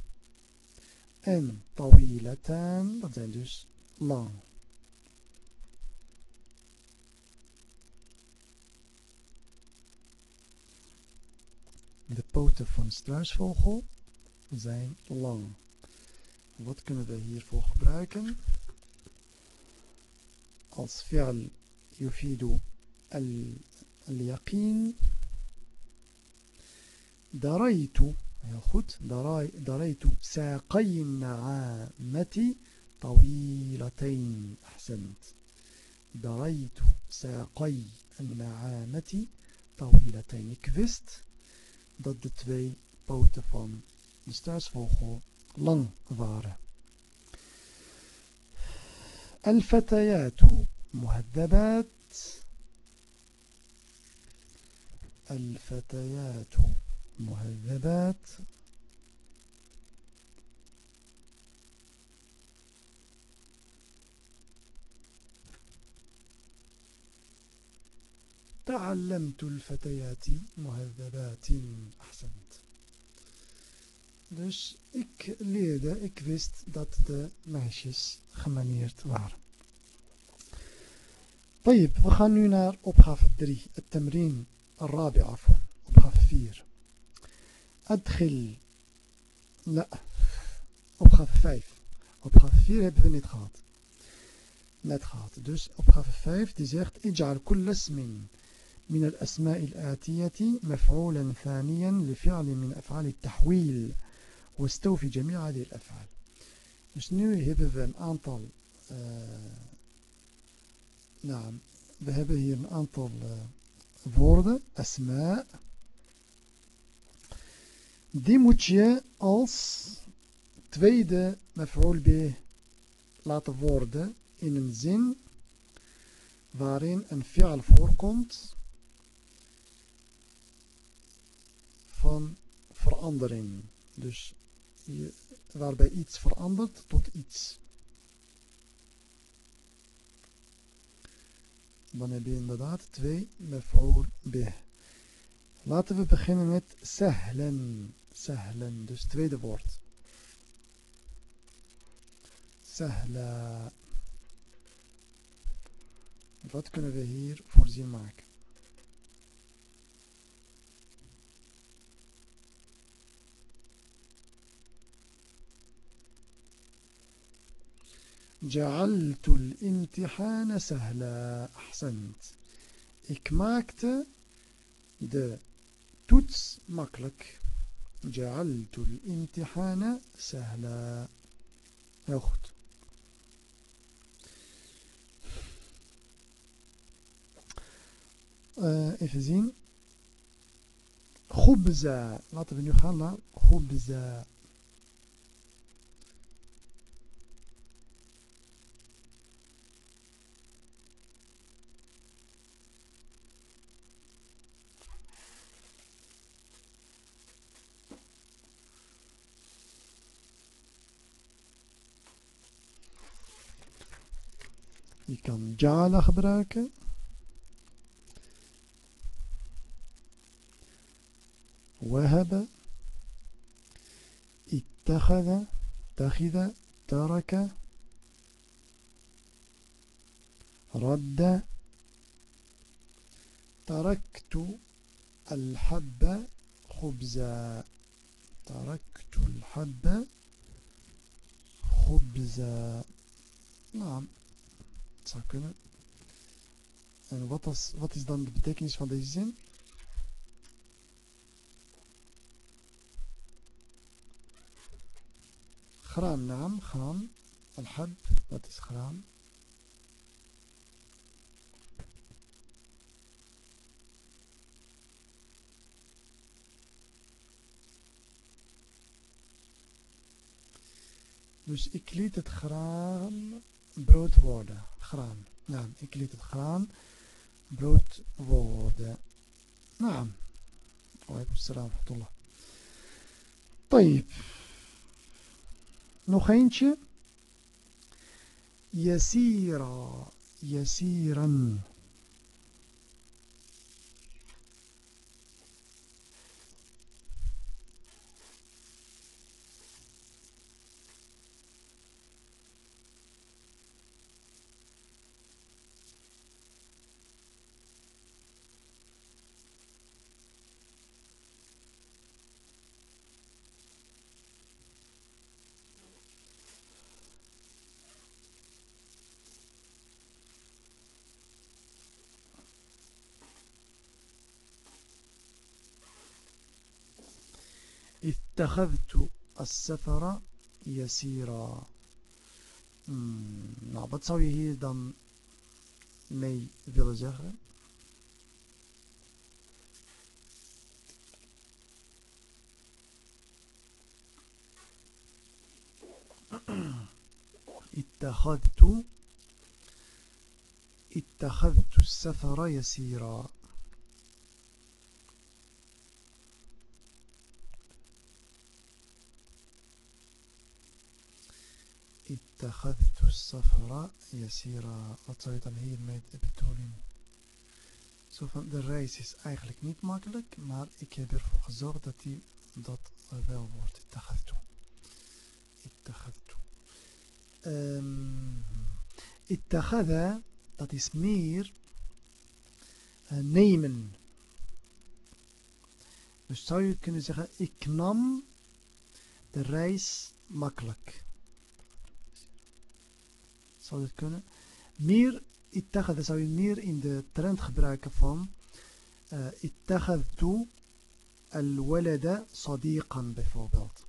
en tawilatan dat zijn dus lang De poten van struisvogel zijn lang. Wat kunnen we hiervoor gebruiken? Als fi'al yufidu al-yaqeen. Daraitu, heel goed, daraitu ساقي النعامة طويلتين أحسنت دريت ساقي طويلتين ik wist dat de twee poten van de struisvogel lang waren. الفتيات مهذبات الفتيات مهذبات تعلمت الفتيات مهذبات أحسنت Dus ik leerde, ik wist dat de meisjes gemanierd waren. طيب, we gaan nu naar opgave 3. التمرين الرابع عفوا. opgave 4. أدخل. لا. opgave 5. opgave 4 hebben we niet gehad. Net gehad. Dus opgave 5 die zegt اجعل كل اسم من الأسماء الآتية مفعولا ثانيا لفعل من أفعال التحويل واستوفي جميع هذه الأفعال. شنو نيو هيبذن أنطل نعم ذهب هي أنطل فورد آه، أسماء. دي موتشي ألس تويد مفعول به لات فورد إن زين waarin أن فعل voorkomt van verandering. Dus waarbij iets verandert tot iets. Dan heb je inderdaad twee mef'ul bih. Laten we beginnen met sahlen. Sahlen, dus tweede woord. Sahla. Wat kunnen we hier voorzien maken? جعلت الامتحان سهلا أحسنت ik maakte de toets makkelijk جعلت الامتحان سهلا heel goed uh, even zien خبزة laten we nu gaan naar خبزة Kan jala gebruiken. وهب اتخذ اتخذ ترك رد تركت الحب خبزا. تركت الحب خبزا. نعم. Het zou kunnen. En wat is, wat is dan de betekenis van deze zin? Graan, naam, graan. Al-hab, dat is graan. Dus ik liet het graan brood worden. Graan. Nou, ik liet het graan brood worden. Nou. Alaikum salam wa طيب nog eentje يسيرا يسيرا اتخذت السفر يسيرا je hier dan mee willen zeggen? اتخذت اتخذت السفر يسيرا اتخذت السفر يسيرا wat zou je dan hiermee bedoelen zo van de reis is eigenlijk niet makkelijk maar ik heb ervoor gezorgd dat die dat wel wordt اتخذت اتخذت um, اتخذ dat is meer uh, nemen dus zou je kunnen zeggen ik nam de reis makkelijk Zou dit kunnen. Meer ittakhadha zou je meer in de trend gebruiken van uh, ittakhadtu al-walada sadiqan bijvoorbeeld.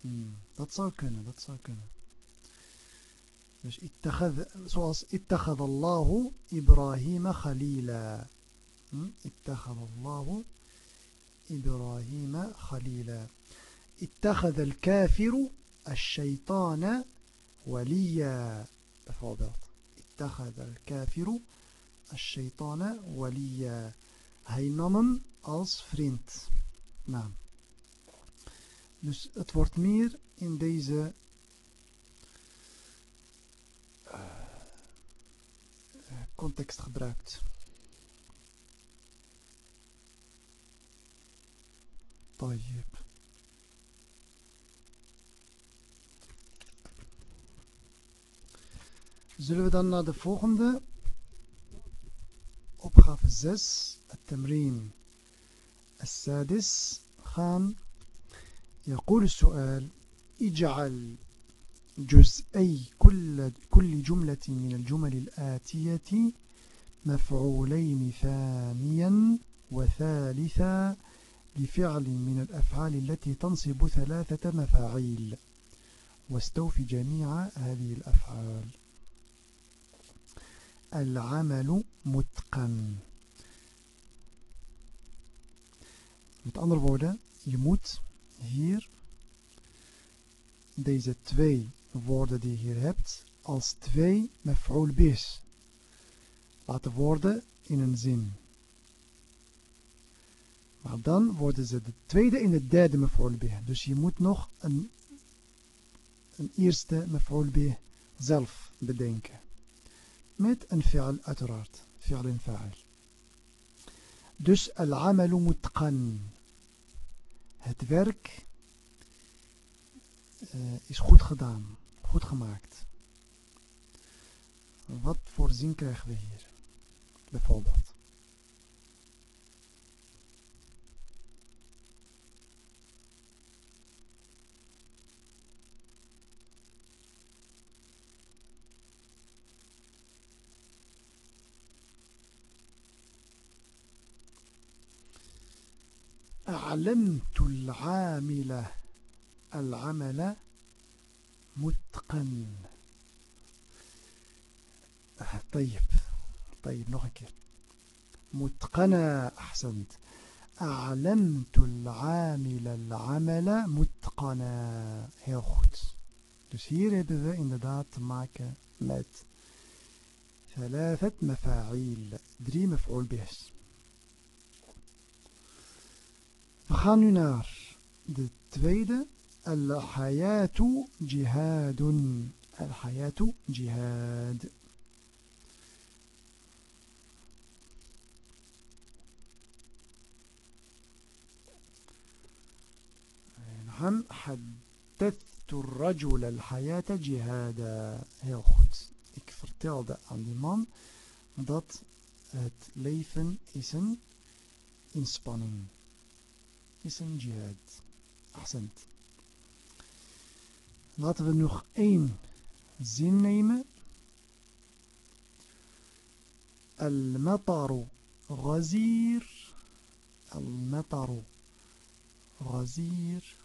Hmm, dat zou kunnen, dat zou kunnen. Dus ittakhad, zoals ittakhad Allahu Ibrahim khalila. Hmm, ittakhad Allahu Ibrahim khalila. اتخذ الكافر الشيطان وليا bijvoorbeeld. اتخذ الكافر الشيطان وليا Hij nam hem als vriend. Nou. Dus het wordt meer in deze uh, context gebruikt. طيب Zullen we dan naar de volgende? Opgave 6, التمرين السادس خان يقول السؤال اجعل جزئي كل, كل جملة من الجمل الآتية مفعولين ثانيا وثالثا لفعل من الأفعال التي تنصب ثلاثة مفاعيل واستوفي جميع هذه الأفعال العمل متقن Met andere woorden, je moet hier deze twee woorden die je hier hebt als twee mef'ul bis laten worden in een zin. Maar dan worden ze de tweede en de derde mef'ul bih. Dus je moet nog een, een eerste mef'ul bih zelf bedenken. Met een fi'al uiteraard. Fi'al en fa'al. Dus al-amalu mutqan. Het werk uh, is goed gedaan. Goed gemaakt. Wat voor zin krijgen we hier? Bijvoorbeeld. علمت العامل العمل متقن. طيب طيب nog متقنا أحسنت. أعلمت العامل العمل متقنا heel goed dus hier hebben we inderdaad te maken met ثلاثة مفاعيل. drie مفعول بهs We gaan nu naar de tweede. Al-hayatu jihadun. Al-hayatu jihad. نعم حدثت الرجل الحياة جهادا heel goed ik vertelde aan die man dat het leven is een inspanning een jihad. Accent. Laten we nog één zin nemen. المطر غزير المطر غزير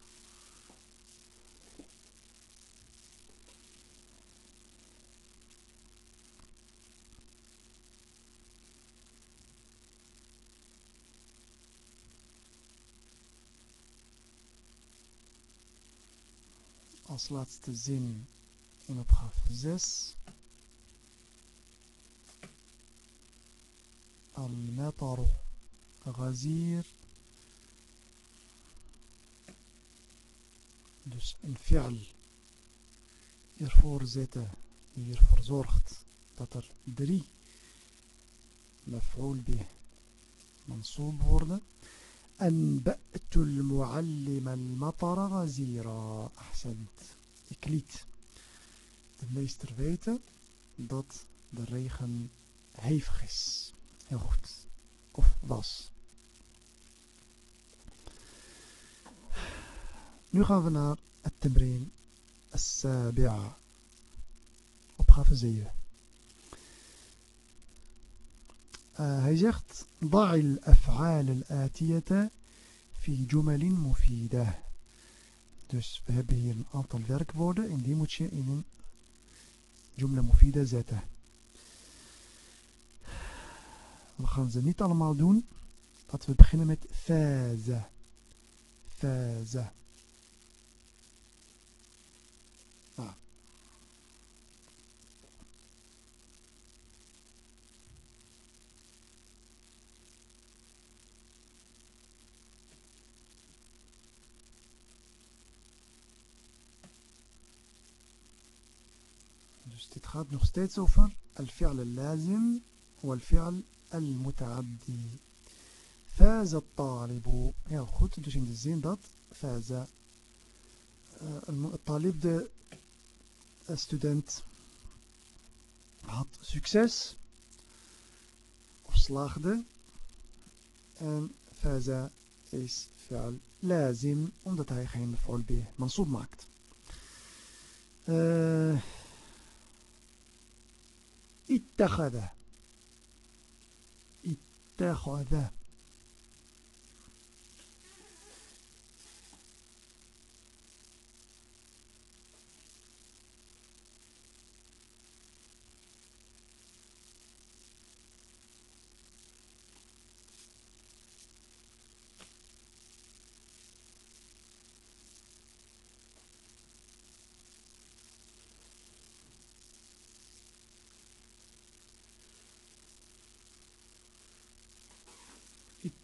als laatste zin in opgave 6. المطر غزير dus een fi'al ervoor zetten die ervoor zorgt dat er drie maf'ul bih mansoob worden أنبأت المعلم المطر غزيرا أحسنت ik liet de meester weten dat de regen hevig is heel goed of was nu gaan we naar het tembreen opgave 7 hij zegt ضع الأفعال الآتية في جمل مفيدة dus we hebben hier een aantal werkwoorden en die moet je in een jumla mufida zetten we gaan ze niet allemaal doen laten we beginnen met faza faza Dus dit gaat nog steeds over الفعل اللازم والفعل المتعدي فاز الطالب heel goed dus in de zin dat فاز الطالب de student had succes of slaagde en faza is fi'al lazim omdat hij geen maf'ul bih mansoob maakt uh, اتخذ اتخذ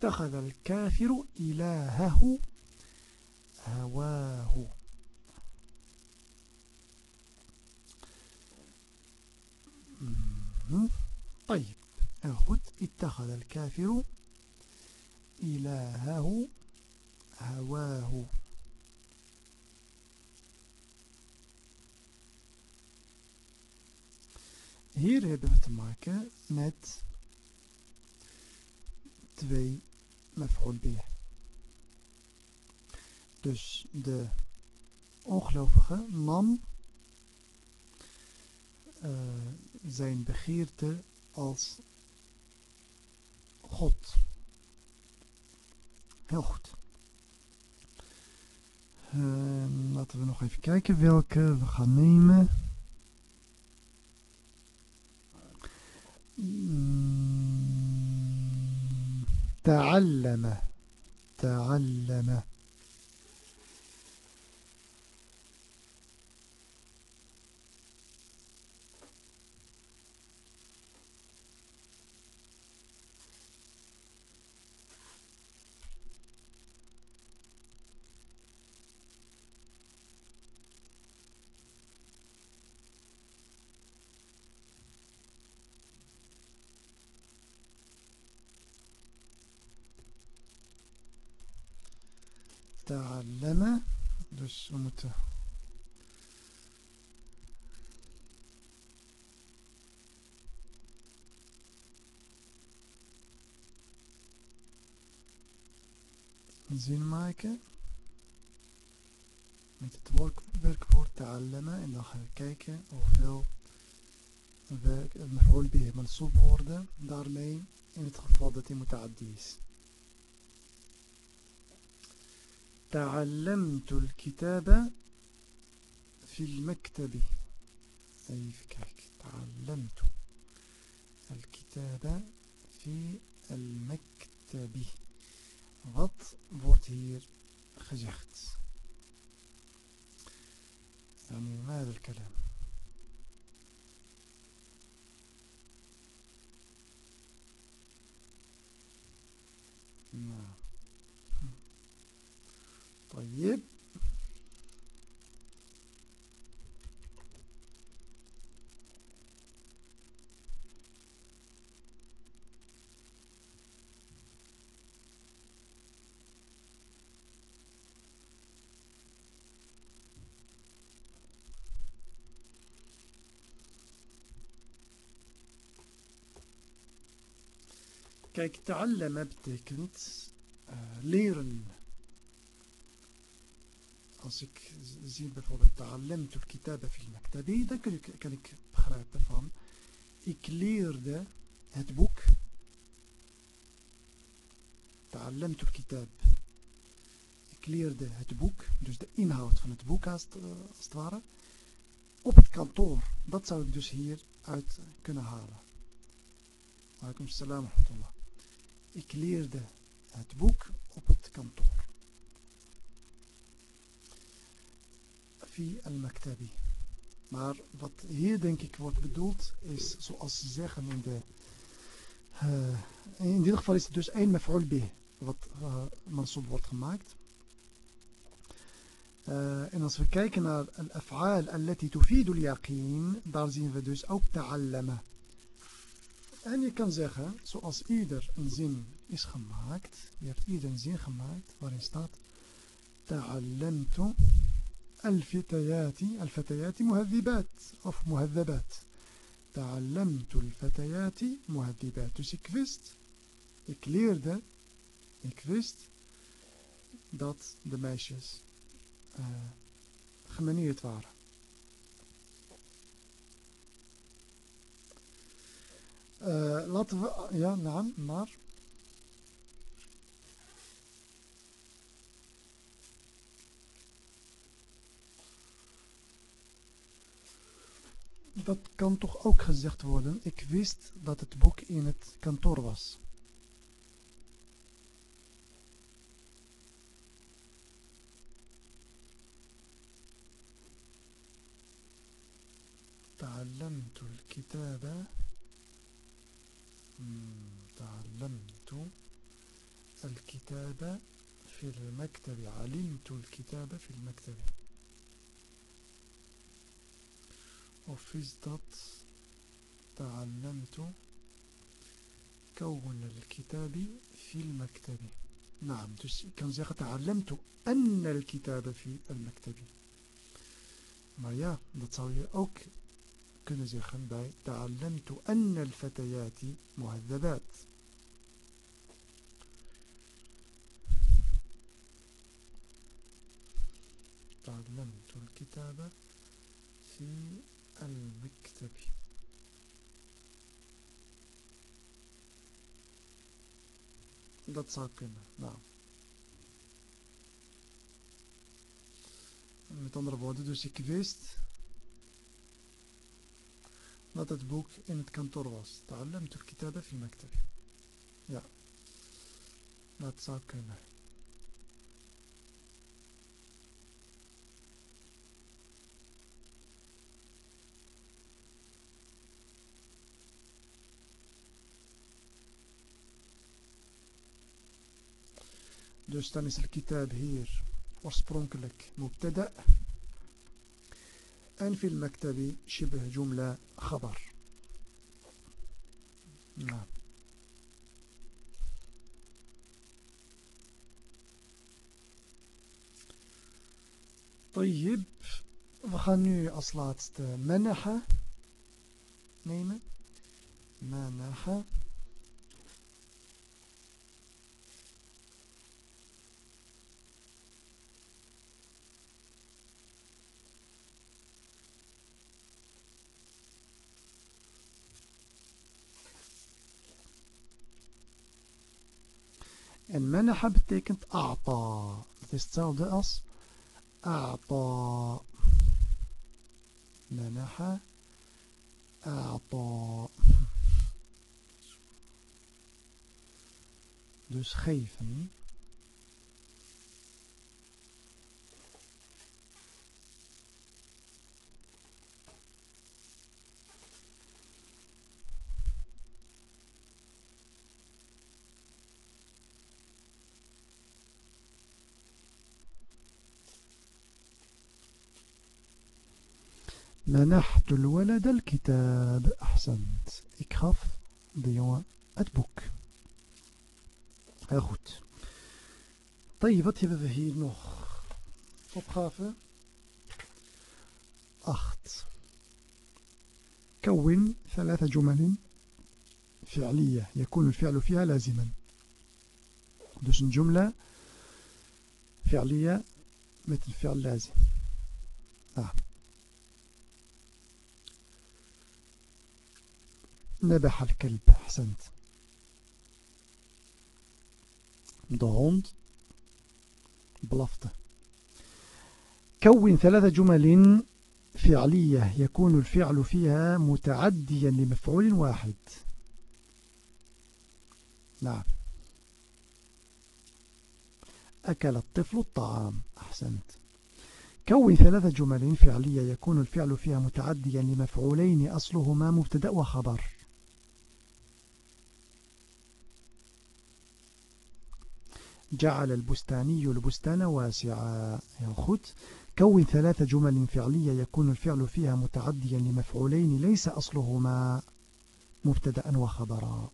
اتخذ الكافر إلهه هواه. طيب أخذ اتخذ الكافر إلهه هواه. Hier hebben we te maken met twee Dus de ongelovige nam uh, zijn begeerte als God. Heel goed. Uh, laten we nog even kijken welke we gaan nemen. تعلم تعلم. تعلم dus we moeten zin maken met het werkwoord ta'allama en dan gaan we kijken hoeveel werk, maf'ul bih mansoob worden daarmee in het geval dat hij muta'addi is. تعلمت الكتاب في المكتب. أي كيك تعلمت الكتاب في المكتب. wat wordt hier gezegd يعني ماذا الكلام؟ نعم. طيب. كيك تعلم ابتكنت آه، ليرن. Als ik zie bijvoorbeeld ta'allamtu al-kitaba fil maktabi, dan kan ik, kan ik begrijpen van ik leerde het boek ta'allamtu al-kitab ik leerde het boek, dus de inhoud van het boek als, het ware, op het kantoor. Dat zou ik dus hier uit kunnen halen. Alaikum salam wa Ik leerde het boek op het kantoor. Al-maktabi. Maar wat hier denk ik wordt bedoeld is zoals ze zeggen in de... Uh, in dit geval is het dus één maf'ul bih wat uh, mansoob wordt gemaakt. Uh, en als we kijken naar al-af'aal allati tufidu al-yaqeen, daar zien we dus ook ta'allama. En je kan zeggen, zoals ieder een zin is gemaakt, je hebt ieder een zin gemaakt waarin staat ta'allamtu الفتيات الفتيات مهذبات. أوف مهذبات. تعلمت الفتيات مهذبات. سكفست إكليرد إكفست دات دميشيس خمانية فارة. Uh, laten we, ja, naam, maar... Dat kan toch ook gezegd worden. Ik wist dat het boek in het kantoor was. تعلمت الكتاب تعلمت الكتاب في المكتب علمت الكتاب في المكتب of is dat تعلمت كون الكتاب في المكتب. نعم كان زيغة تعلمت أن الكتاب في المكتب. ما يا نتصوي أوك كن زيغة تعلمت أن الفتيات مهذبات. Dat zou kunnen, nou. Met andere woorden, dus ik wist dat het boek in het kantoor was. تعلمت الكتابة في المكتب. Ja, dat zou kunnen. Dus dan is الكتاب hier oorspronkelijk mubtada en في المكتب شبه جملة خبر نعم طيب we gaan nu als laatste manaha nemen manaha En manaha betekent a'ta. Het is hetzelfde als a'ta. Manaha a'ta. Dus geven. منحت الولد الكتاب. أحسنت. ik gaf de jongen het boek heel goed طيب wat hebben we hier nog opgave 8 كون ثلاث جمل فعلية. يكون الفعل فيها لازما. dus een جملة فعلية met een فعل لازم. نعم نبح الكلب أحسنت. de hond blafte كون ثلاث جمل فعلية يكون الفعل فيها متعديا لمفعول واحد. نعم. أكل الطفل الطعام أحسنت. كون ثلاث جمل فعلية يكون الفعل فيها متعديا لمفعولين أصلهما مبتدأ وخبر. جعل البستاني البستان واسعا goed كون ثلاث جمل فعلية يكون الفعل فيها متعديا لمفعولين ليس أصلهما. مبتدا وخبرا.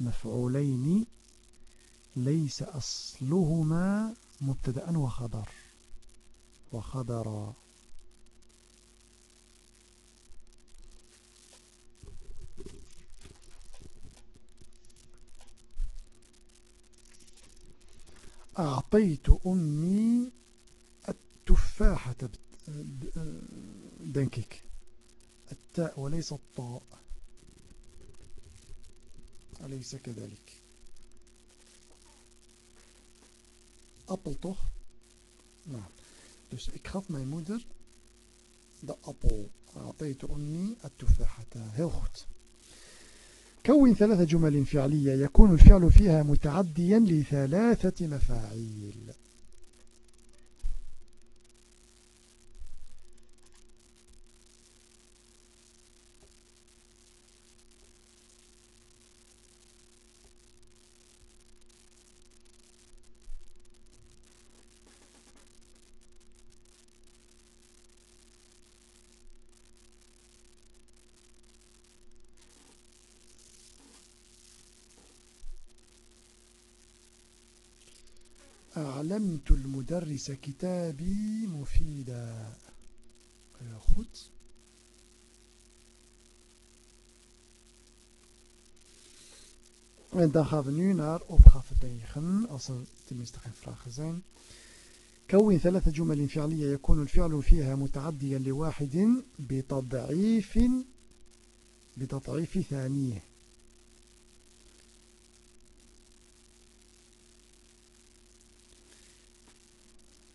مفعولين ليس أصلهما. مبتدا وخبر. وخبرا. أعطيت أمي التفاحة دنكك التاء وليس الطاء أليس كذلك appel toch? Nou, dus ik gaf mijn moeder de appel. التفاحة. Heel goed. كون ثلاث جمل فعلية يكون الفعل فيها متعديا لثلاثة مفاعيل. أعلمت المدرس كتابي مفيدا. heel goed En dan gaan we nu naar opgave 9, als er tenminste geen vragen zijn. كون ثلاث جمل فعلية يكون الفعل فيها متعديا لواحد بتضعيف بتضعيف ثانية.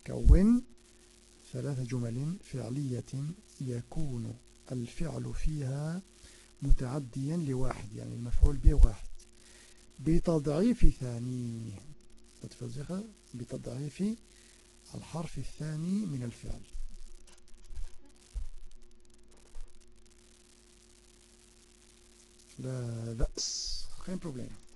كون ثلاث جمل فعلية يكون الفعل فيها متعديا لواحد يعني المفعول به واحد. بتضعيف ثاني بتضعيف الحرف الثاني من الفعل. لا بأس geen probleem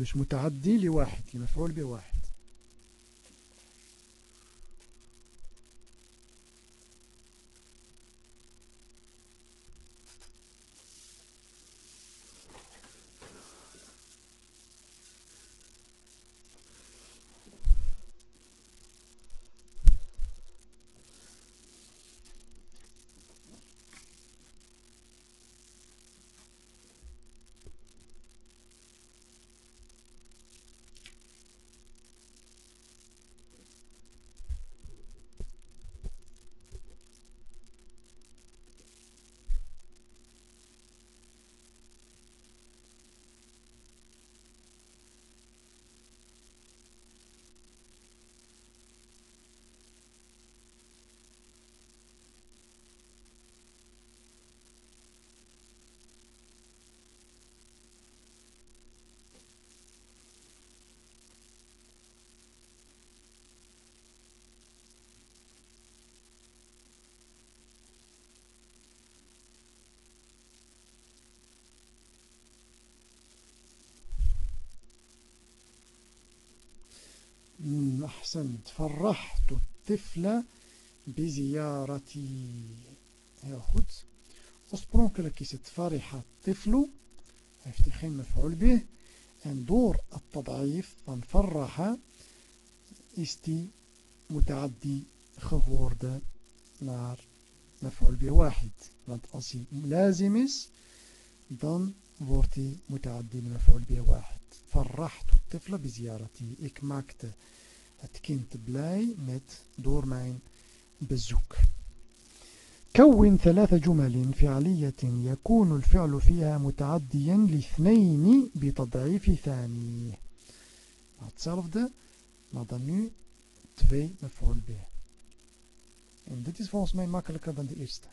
Dus متعدي لواحد لمفعول بواحد. أحسنت فرحت الطفل بزيارتي. heel goed oorspronkelijk is het فرح الطفل. heeft مفعول به. أن دور التضعيف van فرح إستي die متعدي geworden نار. مفعول به واحد. want als hij لازم is متعدي من مفعول به واحد. فرحت الطفل بزيارتي. ik maakte het kind blij met door mijn bezoek. كون ثلاث جمل فعلية يكون الفعل فيها متعديا لاثنين بتضعيف ثاني hetzelfde maar dan nu twee mef'ul bih en dit is volgens mij makkelijker dan de eerste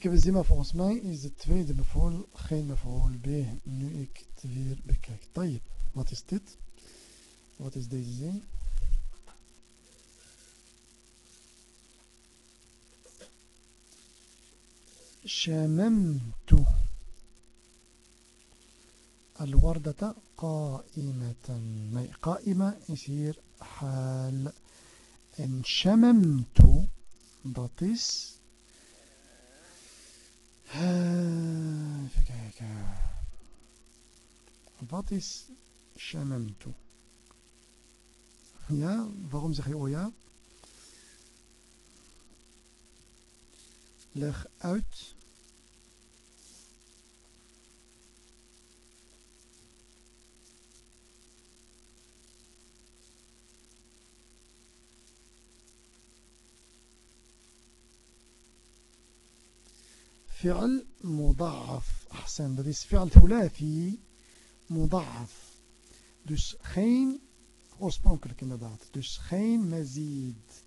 Ik heb gezien, maar volgens mij is de tweede bevoel geen bevoel B. Nu ik het weer bekijk. Tayyip, wat is dit? Wat is deze zin? شممت الوردة قائمة قائمة hier حال en شممت is Eh, even kijken. Wat is shamemtu? Ja, waarom zeg je oh ja? Leg uit فعل مضاعف أحسن dat is فعل ثلاثي مضاعف dus geen oorspronkelijk inderdaad dus geen mazid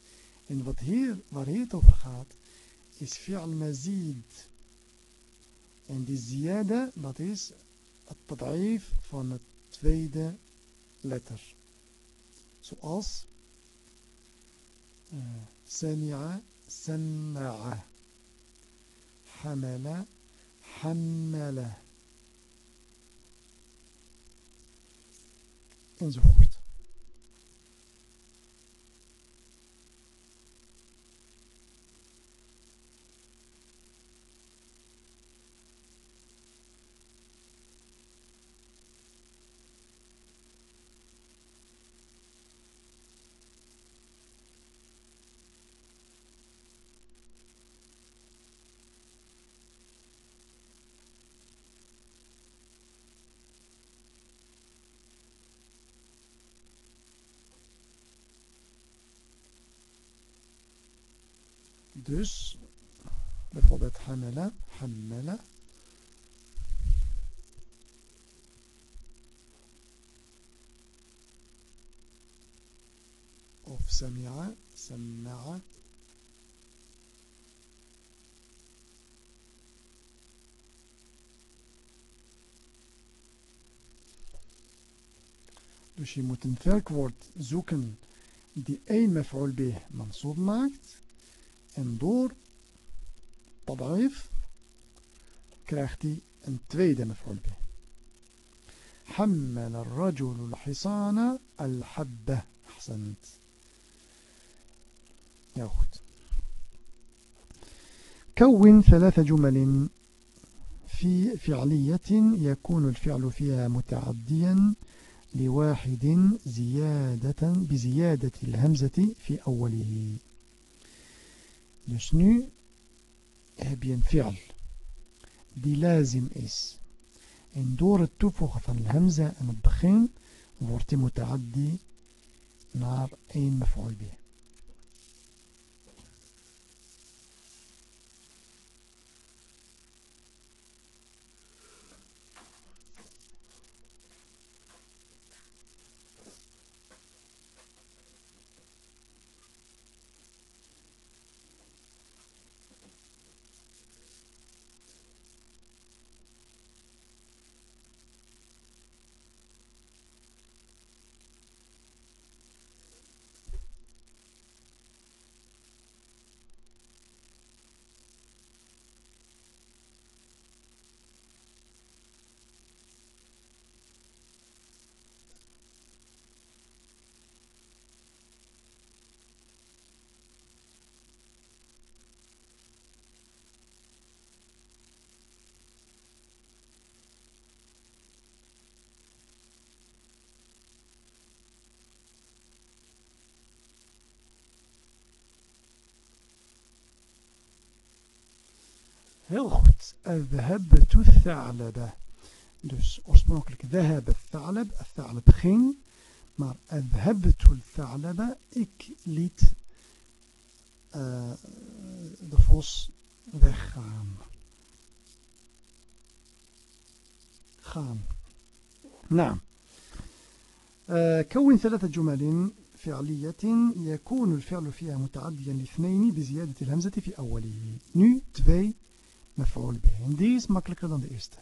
en wat hier, waar hier het over gaat is fi'al mazid en die ziyada dat is het tad'if van het tweede letter zoals uh, sami'a sama'a حمل حمله. انزل Dus bijvoorbeeld hamala, hammala. Of sami'a, sami'a. Dus je moet een werkwoord zoeken die één mef'ul bih mansoob maakt En door tadaif krijgt hij een tweede. حمل الرجل الحصان الحبة. أحسنت. يا أخت. كون ثلاث جمل في فعلية يكون الفعل فيها متعديا لواحد زيادة بزيادة الهمزة في أوله. Dus nu heb je een fi'al die lazim is. En door het toevoegen van hamza aan het begin wordt die muta'addi naar één maf'ul bih. Heel goed. Adhabtu tha'laba. Dus oorspronkelijk dhahab tha'lab. Tha'lab ging. Maar adhabtu tha'laba. Ik liet uh, de vos weggaan. Gaan. نعم كون ثلاثة جمل فعلية يكون الفعل فيها متعديا لاثنين بزيادة الهمزة في أوله. Nu twee Maar voor en die is makkelijker dan de eerste.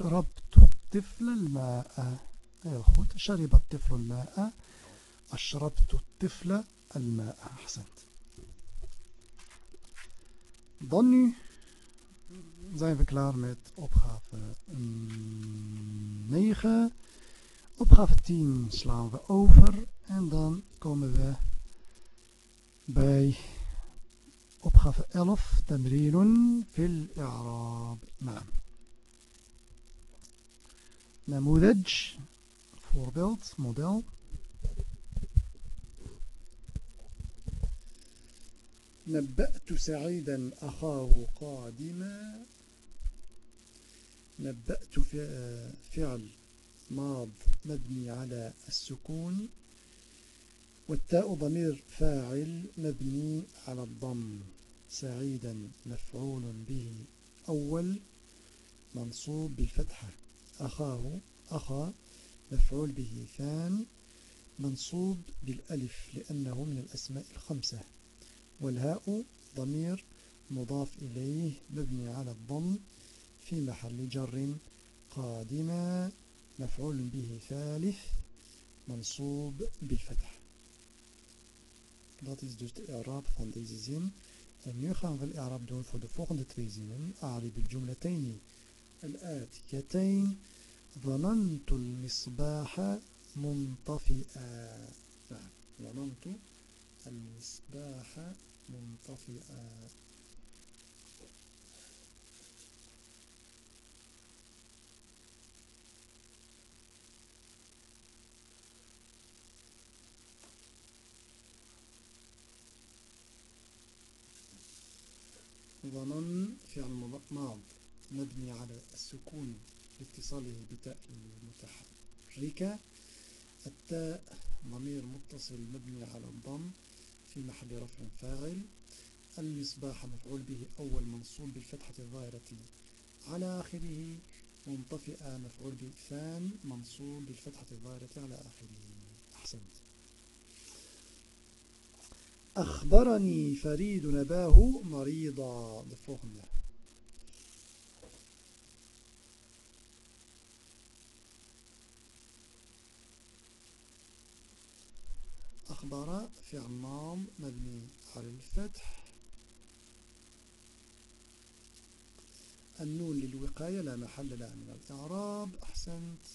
أشربت الطفل الماء heel goed شرب الطفل الماء أشربت الطفل الماء أحسنت dan nu zijn we klaar met opgave 9 opgave 10 slaan we over en dan komen we bij opgave 11 تمرين في الإعراب نعم نموذج voorbeeld model. نبأت سعيدا أخاه قادما. نبأت فعل ماض مبني على السكون. والتاء ضمير فاعل مبني على الضم. سعيدا مفعول به أول منصوب بالفتحة. أخاه أخا مفعول به ثان منصوب بالألف لأنه من الأسماء الخمسة والهاء ضمير مضاف إليه مبني على الضم في محل جر قادما مفعول به ثالث منصوب بالفتح. Dat is dus de i'raab van deze zin. En nu gaan we de الجملتين الآتيتين ظننت المصباح منطفئا. ظننت المصباح منطفئا. ظنن فعل ماض مبني على السكون لاتصاله بتاء المتحركة. التاء ضمير متصل مبني على الضم في محل رفع فاعل. المصباح مفعول به أول منصوب بالفتحة الظاهرة. على آخره منطفئة مفعول به ثان منصوب بالفتحة الظاهرة. على آخره أحسنت. أخبرني فريد نباه مريضا. de أخبر فعل ماض مبني على الفتح. النون للوقاية لا محل لها من الإعراب. أحسنت.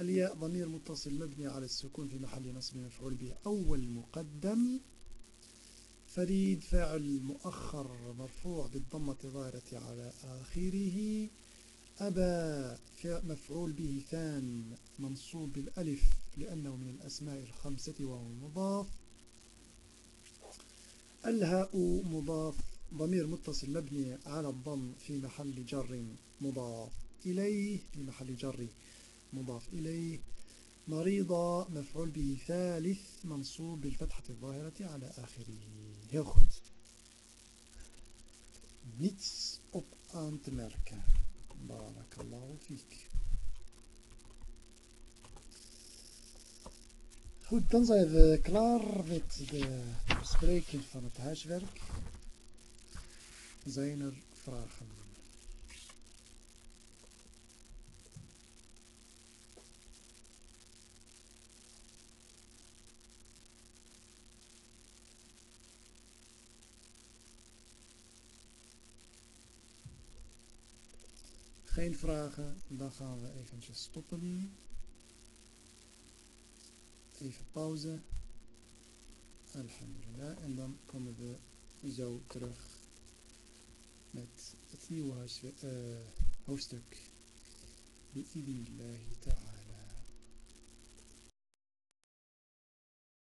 الياء ضمير متصل مبني على السكون في محل نصب مفعول به. أول مقدم. فريد فاعل مؤخر مرفوع بالضمة ظاهرة على آخره. أبا مفعول به ثان منصوب بالألف لأنه من الأسماء الخمسة وهو مضاف الهاء مضاف ضمير متصل مبني على الضم في محل جر مضاف إليه في محل جر مضاف إليه. مريضة مفعول به ثالث منصوب بالفتحة الظاهرة على آخره. Heel goed. Niets op aan Goed, dan zijn we klaar met de bespreking van het huiswerk. Zijn er vragen? Geen vragen, dan gaan we eventjes stoppen. Even pauze. Alhamdulillah. En dan komen we zo terug met het nieuwe uh, hoofdstuk. بإذن الله تعالى